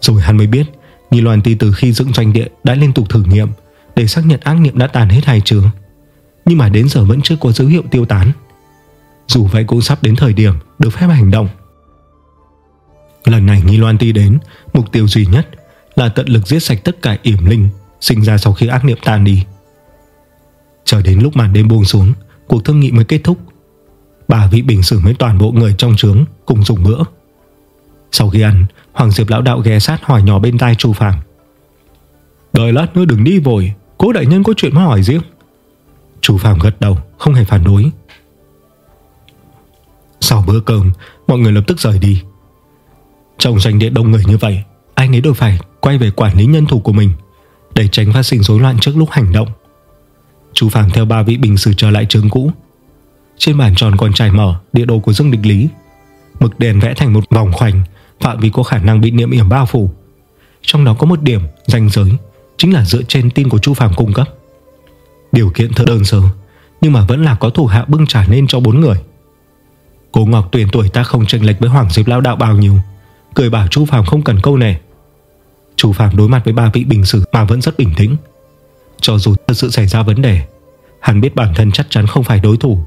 Rồi hắn mới biết, Nhi Loan Ti từ khi dựng doanh địa đã liên tục thử nghiệm để xác nhận ác niệm đã tàn hết hay chưa. Nhưng mà đến giờ vẫn chưa có dấu hiệu tiêu tán. Dù vậy cũng sắp đến thời điểm Được phép hành động. Lần này Nghi Loan Ti đến, Mục tiêu duy nhất là tận lực giết sạch tất cả yểm linh Sinh ra sau khi ác niệm tan đi. Chờ đến lúc màn đêm buông xuống, Cuộc thương nghị mới kết thúc. Bà vị bình xử với toàn bộ người trong trướng Cùng dùng bữa. Sau khi ăn, Hoàng Diệp lão đạo ghé sát hỏi nhỏ bên tai Chu Phàm. Đợi lát nữa đừng đi vội Cố đại nhân có chuyện muốn hỏi riêng. Chủ phạm gật đầu, không hề phản đối. Sau bữa cơm, Mọi người lập tức rời đi. Trong doanh địa đông người như vậy Anh ấy đều phải quay về quản lý nhân thủ của mình, Để tránh phát sinh rối loạn trước lúc hành động. Chú Phạm theo ba vị bình sử trở lại trường cũ. Trên bàn tròn còn trải mở Địa đồ của Dương Địch Lý. Mực đèn vẽ thành một vòng khoảnh, Phạm vi có khả năng bị niệm yểm bao phủ. Trong đó có một điểm danh giới. Chính là dựa trên tin của Chu Phàm cung cấp. Điều kiện thật đơn sơ, Nhưng mà vẫn là có thủ hạ bưng trả nên cho bốn người. Cô Ngọc Tuyền tuổi ta không chênh lệch với Hoàng Diệp Lao Đạo bao nhiêu, Cười bảo Chu Phàm không cần câu nè. Chu Phàm đối mặt với ba vị bình sử Mà vẫn rất bình tĩnh. Cho dù thật sự xảy ra vấn đề, Hắn biết bản thân chắc chắn không phải đối thủ.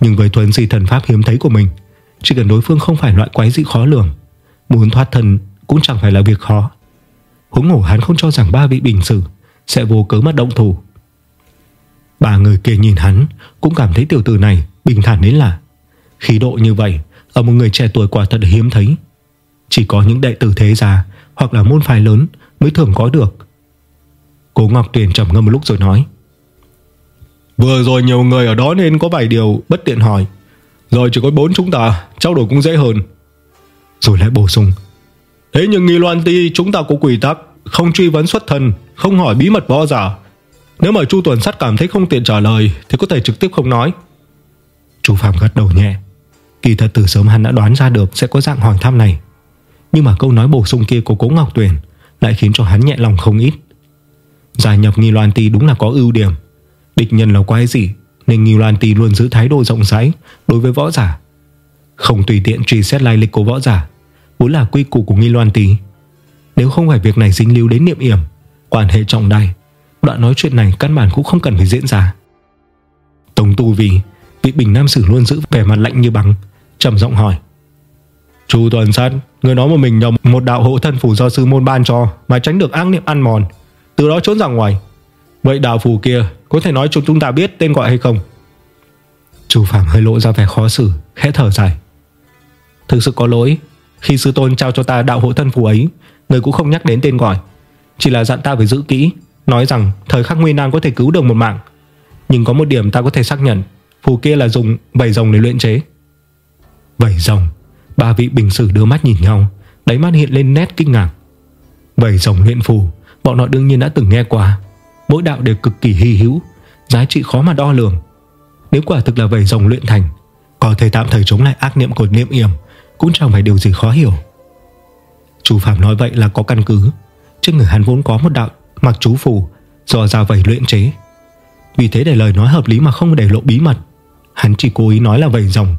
Nhưng với thuần di thần pháp hiếm thấy của mình, Chỉ cần đối phương không phải loại quái dị khó lường, Muốn thoát thân cũng chẳng phải là việc khó. Huống hổ hắn không cho rằng ba vị bình sử Sẽ vô cớ mà động thủ. Ba người kia nhìn hắn Cũng cảm thấy tiểu tử này bình thản đến lạ. Khí độ như vậy Ở một người trẻ tuổi quả thật hiếm thấy. Chỉ có những đệ tử thế gia Hoặc là môn phái lớn mới thường có được. Cố Ngọc Tuyền trầm ngâm một lúc rồi nói Vừa rồi nhiều người ở đó nên có vài điều bất tiện hỏi. Rồi chỉ có bốn chúng ta Trao đổi cũng dễ hơn. Rồi lại bổ sung Thế nhưng nghi loan ti, chúng ta có quy tắc, Không truy vấn xuất thân, Không hỏi bí mật võ giả. Nếu mà Chu Tuần Sắt cảm thấy không tiện trả lời, Thì có thể trực tiếp không nói. Chu Phạm gật đầu nhẹ. Kỳ thật từ sớm hắn đã đoán ra được Sẽ có dạng hỏi thăm này. Nhưng mà câu nói bổ sung kia của Cố Ngọc Tuyền Lại khiến cho hắn nhẹ lòng không ít. Gia nhập nghi loan ti đúng là có ưu điểm. Địch nhân là quái gì Nên nghi loan ti luôn giữ thái độ rộng rãi Đối với võ giả. Không tùy tiện truy xét lai lịch của võ giả Vốn là quy củ của nghi loan tí. Nếu không phải việc này dính líu đến niệm yểm, Quan hệ trọng đại, Đoạn nói chuyện này căn bản cũng không cần phải diễn ra. Tống tu vì Vị bình nam sử luôn giữ vẻ mặt lạnh như băng, trầm giọng hỏi. Chu tuần sát, Người nói một mình nhờ một đạo hộ thân phủ do sư môn ban cho Mà tránh được ác niệm ăn mòn, Từ đó trốn ra ngoài. Vậy đạo phù kia có thể nói cho chúng ta biết tên gọi hay không? Chu Phạm hơi lộ ra vẻ khó xử, Khẽ thở dài. Thực sự có lỗi khi sư tôn trao cho ta đạo hộ thân phù ấy, Người cũng không nhắc đến tên gọi. Chỉ là dặn ta phải giữ kỹ, Nói rằng thời khắc nguy nan có thể cứu được một mạng. Nhưng có một điểm ta có thể xác nhận, Phù kia là dùng vảy rồng để luyện chế. Vảy rồng? Ba vị bình sử đưa mắt nhìn nhau, Đáy mắt hiện lên nét kinh ngạc. Vảy rồng luyện phù, Bọn họ đương nhiên đã từng nghe qua. Mỗi đạo đều cực kỳ hy hữu, Giá trị khó mà đo lường. Nếu quả thực là vảy rồng luyện thành, Có thể tạm thời chống lại ác niệm của niệm yểm cũng chẳng phải điều gì khó hiểu. Chú Phạm nói vậy là có căn cứ. Trên người hắn vốn có một đạo Mặc chú phù, do ra vảy luyện chế. Vì thế để lời nói hợp lý mà không để lộ bí mật, Hắn chỉ cố ý nói là vảy rồng,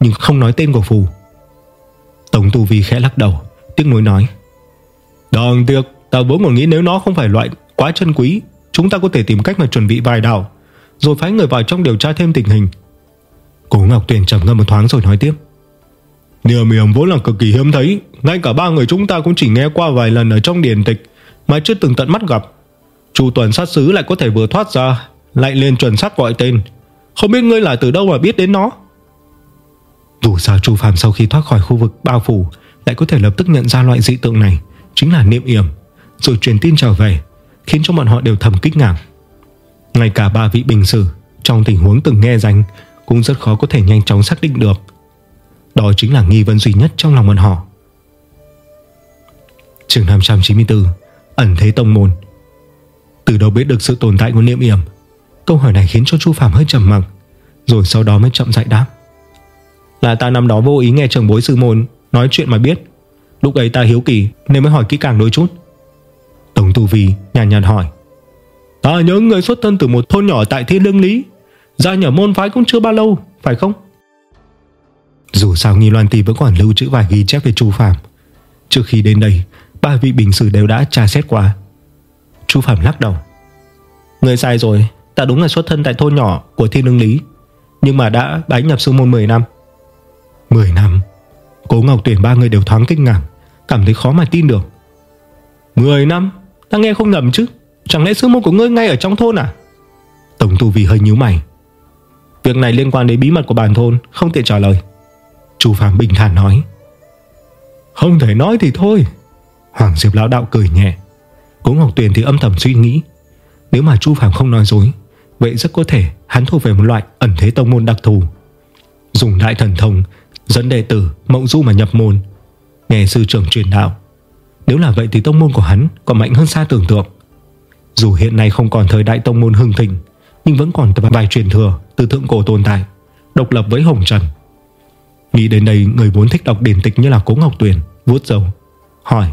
Nhưng không nói tên của phù. Tổng tu vi khẽ lắc đầu, Tiếc nuối nói, Đáng tiếc, Ta vốn còn nghĩ nếu nó không phải loại quá chân quý, Chúng ta có thể tìm cách mà chuẩn bị vài đạo, Rồi phái người vào trong điều tra thêm tình hình. Cố Ngọc Tuyền trầm ngâm một thoáng rồi nói tiếp Niềm miệng vốn là cực kỳ hiếm thấy, Ngay cả ba người chúng ta cũng chỉ nghe qua vài lần Ở trong điển tịch, Mà chưa từng tận mắt gặp. Chu tuần sát sứ lại có thể vừa thoát ra, Lại lên chuẩn xác gọi tên. Không biết ngươi là từ đâu mà biết đến nó? Dù sao Chu Phàm sau khi thoát khỏi khu vực bao phủ, Lại có thể lập tức nhận ra loại dị tượng này, Chính là niệm yểm, Rồi truyền tin trở về, Khiến cho bọn họ đều thầm kích ngạc. Ngay cả ba vị bình sử, Trong tình huống từng nghe danh, Cũng rất khó có thể nhanh chóng xác định được. Đó chính là nghi vấn duy nhất trong lòng bọn họ. Trường 594 Ẩn thế tông môn. Từ đâu biết được sự tồn tại của niệm yểm? Câu hỏi này khiến cho Chu Phạm hơi trầm mặc, Rồi sau đó mới chậm rãi đáp. Là ta năm đó vô ý nghe trường bối sư môn Nói chuyện mà biết. Lúc ấy ta hiếu kỳ nên mới hỏi kỹ càng đôi chút. Tống Tu Vi nhàn nhạt hỏi. Ta nhớ người xuất thân từ một thôn nhỏ tại Thiên Lương Lý. Gia nhỏ môn phái cũng chưa bao lâu, Phải không? Dù sao Nghi Loan Tì vẫn còn lưu trữ vài ghi chép về Chu Phạm. Trước khi đến đây Ba vị bình sử đều đã tra xét qua. Chu Phạm lắc đầu. Người sai rồi Ta đúng là xuất thân tại thôn nhỏ của Thiên Lương Lý Nhưng mà đã bái nhập sư môn 10 năm. 10 năm? Cố Ngọc Tuyển ba người đều thoáng kinh ngạc Cảm thấy khó mà tin được. 10 năm? Ta nghe không nhầm chứ Chẳng lẽ sư môn của ngươi ngay ở trong thôn à? Tổng tu vì hơi nhíu mày. Việc này liên quan đến bí mật của bản thôn Không tiện trả lời Chu Phạm bình thản nói. Không thể nói thì thôi. Hoàng Diệp lão đạo cười nhẹ. Cố Ngọc Tuyền thì âm thầm suy nghĩ. Nếu mà Chu Phạm không nói dối, Vậy rất có thể hắn thuộc về một loại ẩn thế tông môn đặc thù. Dùng đại thần thông, Dẫn đệ tử, mộng du mà nhập môn. Nghe sư trưởng truyền đạo, Nếu là vậy thì tông môn của hắn Còn mạnh hơn xa tưởng tượng. Dù hiện nay không còn thời đại tông môn hưng thịnh, Nhưng vẫn còn vài truyền thừa Từ thượng cổ tồn tại, Độc lập với Hồng Trần. Nghĩ đến đây, người vốn thích đọc điển tịch như là Cố Ngọc Tuyền, vuốt dầu Hỏi.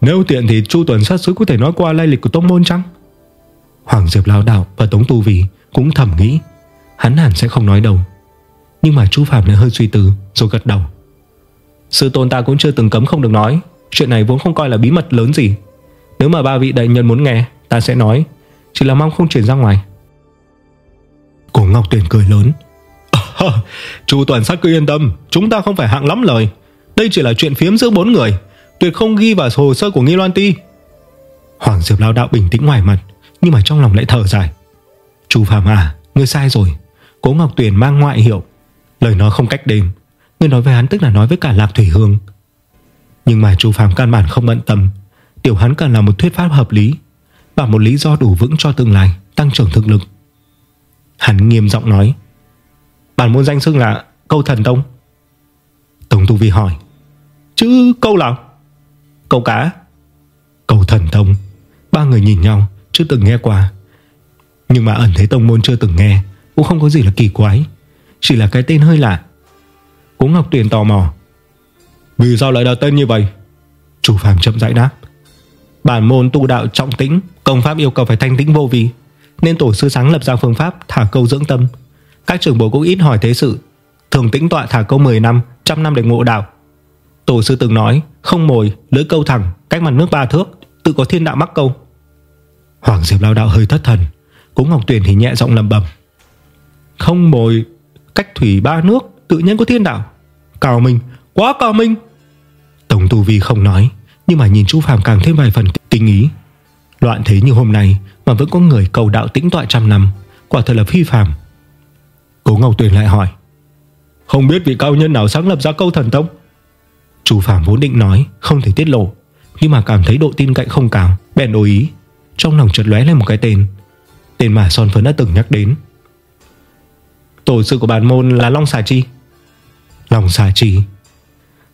Nếu tiện thì Chu Tuần sát sứ có thể nói qua lai lịch của tông môn chăng? Hoàng Diệp Lao Đạo và Tống Tu Vì Cũng thầm nghĩ. Hắn hẳn sẽ không nói đâu. Nhưng mà chu Phạm lại hơi suy tư, Rồi gật đầu. Sư tôn ta cũng chưa từng cấm không được nói. Chuyện này vốn không coi là bí mật lớn gì. Nếu mà ba vị đại nhân muốn nghe, Ta sẽ nói. Chỉ là mong không chuyển ra ngoài. Cổ Ngọc Tuyền cười lớn. à, Chú Toàn sát cứ yên tâm Chúng ta không phải hạng lắm lời. Đây chỉ là chuyện phiếm giữa bốn người Tuyệt không ghi vào hồ sơ của Nghi Loan Ti. Hoàng Diệp Lao Đạo bình tĩnh ngoài mặt Nhưng mà trong lòng lại thở dài. Chú Phạm à Ngươi sai rồi. Cố Ngọc Tuyền mang ngoại hiệu. Lời nói không cách đêm Ngươi nói với hắn tức là nói với cả Lạc Thủy Hương. Nhưng mà chú Phạm căn bản không bận tâm. Tiểu hắn cần là một thuyết pháp hợp lý. Và một lý do đủ vững cho tương lai Tăng trưởng thực lực. Hắn nghiêm giọng nói. Bản môn danh xưng là câu thần tông? Tống Tu Vi hỏi. Chữ câu là? Câu cá. Câu thần tông. Ba người nhìn nhau, chưa từng nghe qua. Nhưng mà ẩn thế tông môn chưa từng nghe, Cũng không có gì là kỳ quái. Chỉ là cái tên hơi lạ. Cố Ngọc Tuyền tò mò. Vì sao lại đặt tên như vậy? Chủ phàm chậm rãi đáp. Bản môn tu đạo trọng tĩnh, Công pháp yêu cầu phải thanh tĩnh vô vi, Nên tổ sư sáng lập ra phương pháp thả câu dưỡng tâm. Các trưởng bối cũng ít hỏi thế sự. Thường tĩnh tọa thả câu 10 năm Trăm năm để ngộ đạo. Tổ sư từng nói Không mồi, lưỡi câu thẳng Cách mặt nước ba thước Tự có thiên đạo mắc câu. Hoàng Diệp lao đạo hơi thất thần Cố Ngọc Tuyền thì nhẹ giọng lầm bầm Không mồi Cách thủy ba nước Tự nhiên có thiên đạo. Cào mình Quá cào mình. Tổng tu vi không nói Nhưng mà nhìn chú Phạm càng thêm vài phần kinh ý. Loạn thế như hôm nay Mà vẫn có người cầu đạo tĩnh tọa trăm năm Quả thật là phi phàm. Cố Ngọc Tuyền lại hỏi Không biết vị cao nhân nào sáng lập ra câu thần tông? Chú Phạm vốn định nói Không thể tiết lộ Nhưng mà cảm thấy độ tin cậy không cao Bèn đổi ý. Trong lòng chợt lóe lên một cái tên Tên mà Son Phấn đã từng nhắc đến. Tổ sư của bản môn là Long Xà Chi. Long Xà Chi?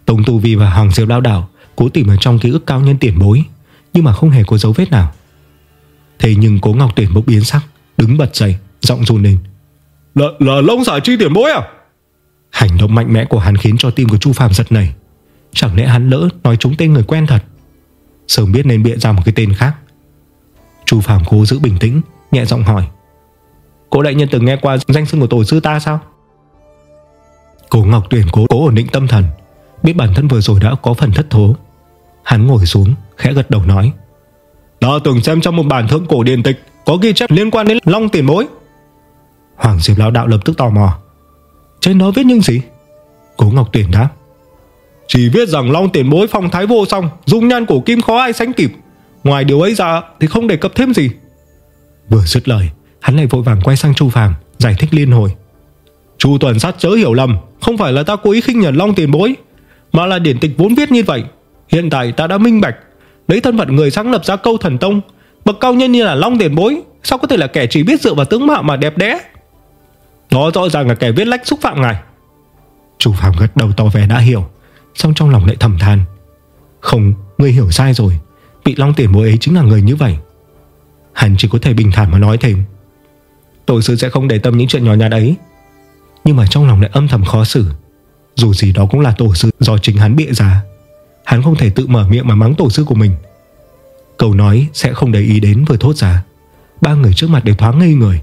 Tống Tu Vi và Hoàng Diệp Lao Đảo Cố tìm ở trong ký ức cao nhân tiền bối Nhưng mà không hề có dấu vết nào. Thế nhưng cố Ngọc Tuyển bốc biến sắc Đứng bật dậy, giọng run lên. Là, là Long Xà Chi tiền bối à? Hành động mạnh mẽ của hắn khiến cho tim của Chu Phạm giật nảy. Chẳng lẽ hắn lỡ nói chúng tên người quen thật? Sớm biết nên bịa ra một cái tên khác. Chu Phạm cố giữ bình tĩnh Nhẹ giọng hỏi. Cố đại nhân từng nghe qua danh xưng của tổ sư ta sao? Cố Ngọc Tuyển cố cố ổn định tâm thần Biết bản thân vừa rồi đã có phần thất thố. Hắn ngồi xuống khẽ gật đầu nói. Ta từng xem trong một bản thượng cổ điển tịch Có ghi chép liên quan đến Long tiền bối Hoàng Diệp Lão Đạo lập tức tò mò. Trên đó viết những gì? Cố Ngọc Tuyển đáp. Chỉ viết rằng Long tiền bối phong thái vô song, Dung nhan cổ kim khó ai sánh kịp. Ngoài điều ấy ra thì không đề cập thêm gì. Vừa dứt lời, Hắn lại vội vàng quay sang Chu Phàm, Giải thích liên hồi. Chu tuần sát chớ hiểu lầm, Không phải là ta cố ý khinh nhẫn long tiền bối, Mà là điển tịch vốn viết như vậy. Hiện tại ta đã minh bạch, Lấy thân phận người sáng lập ra câu thần tông, Bậc cao nhân như là long tiền bối, Sao có thể là kẻ chỉ biết dựa vào tướng mạo mà đẹp đẽ? Đó rõ ràng là kẻ viết lách xúc phạm ngài. Chu Phàm gật đầu tỏ vẻ đã hiểu Xong trong lòng lại thầm than. Không, ngươi hiểu sai rồi. Vị long tiền bối ấy chính là người như vậy. Hắn chỉ có thể bình thản mà nói thêm. Tổ sư sẽ không để tâm những chuyện nhỏ nhặt ấy. Nhưng mà trong lòng lại âm thầm khó xử. Dù gì đó cũng là tổ sư do chính hắn bịa ra. Hắn không thể tự mở miệng mà mắng tổ sư của mình. Cầu nói sẽ không để ý đến vừa thốt ra. Ba người trước mặt đều thoáng ngây người.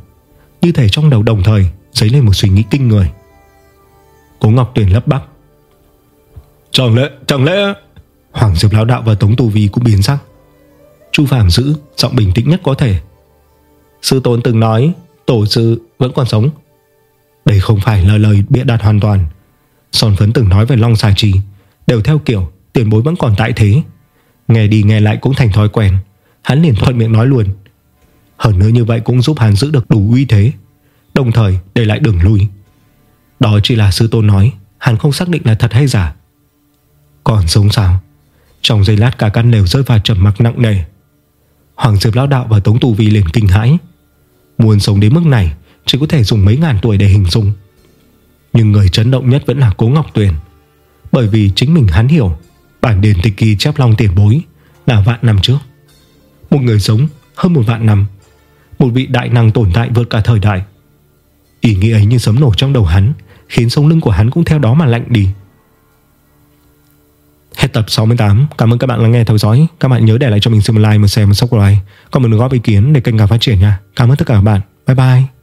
Như thể trong đầu đồng thời Dấy lên một suy nghĩ kinh người. Cố Ngọc Tuyền lấp bắp. Chẳng lẽ, chẳng lẽ Hoàng Diệp Lão Đạo và Tống Tù Vi cũng biến sắc? Chu Phạm giữ Giọng bình tĩnh nhất có thể. Sư tôn từng nói Tổ sư vẫn còn sống. Đây không phải là lời bịa đặt hoàn toàn. Son Phấn từng nói về Long Xà Trì Đều theo kiểu tiền bối vẫn còn tại thế. Nghe đi nghe lại cũng thành thói quen. Hắn liền thuận miệng nói luôn. Hơn nữa như vậy cũng giúp hắn giữ được đủ uy thế. Đồng thời để lại đường lui. Đó chỉ là sư tôn nói, Hắn không xác định là thật hay giả. Còn sống sao? Trong giây lát cả căn lều rơi vào trầm mặc nặng nề. Hoàng Diệp Lão Đạo và Tống Tù Vi liền kinh hãi. Muốn sống đến mức này, Chỉ có thể dùng mấy ngàn tuổi để hình dung. Nhưng người chấn động nhất vẫn là Cố Ngọc Tuyền. Bởi vì chính mình hắn hiểu, Bản điển tịch kỳ chép long tiền bối Là vạn năm trước. Một người sống hơn một vạn năm. Một vị đại năng tồn tại vượt cả thời đại. Ý nghĩ ấy như sấm nổ trong đầu hắn Khiến sống lưng của hắn cũng theo đó mà lạnh đi. Hết tập 68 Cảm ơn các bạn lắng nghe theo dõi. Các bạn nhớ để lại cho mình xin một like, một share, một subscribe. Còn mình góp ý kiến để kênh càng phát triển nha. Cảm ơn tất cả các bạn. Bye bye.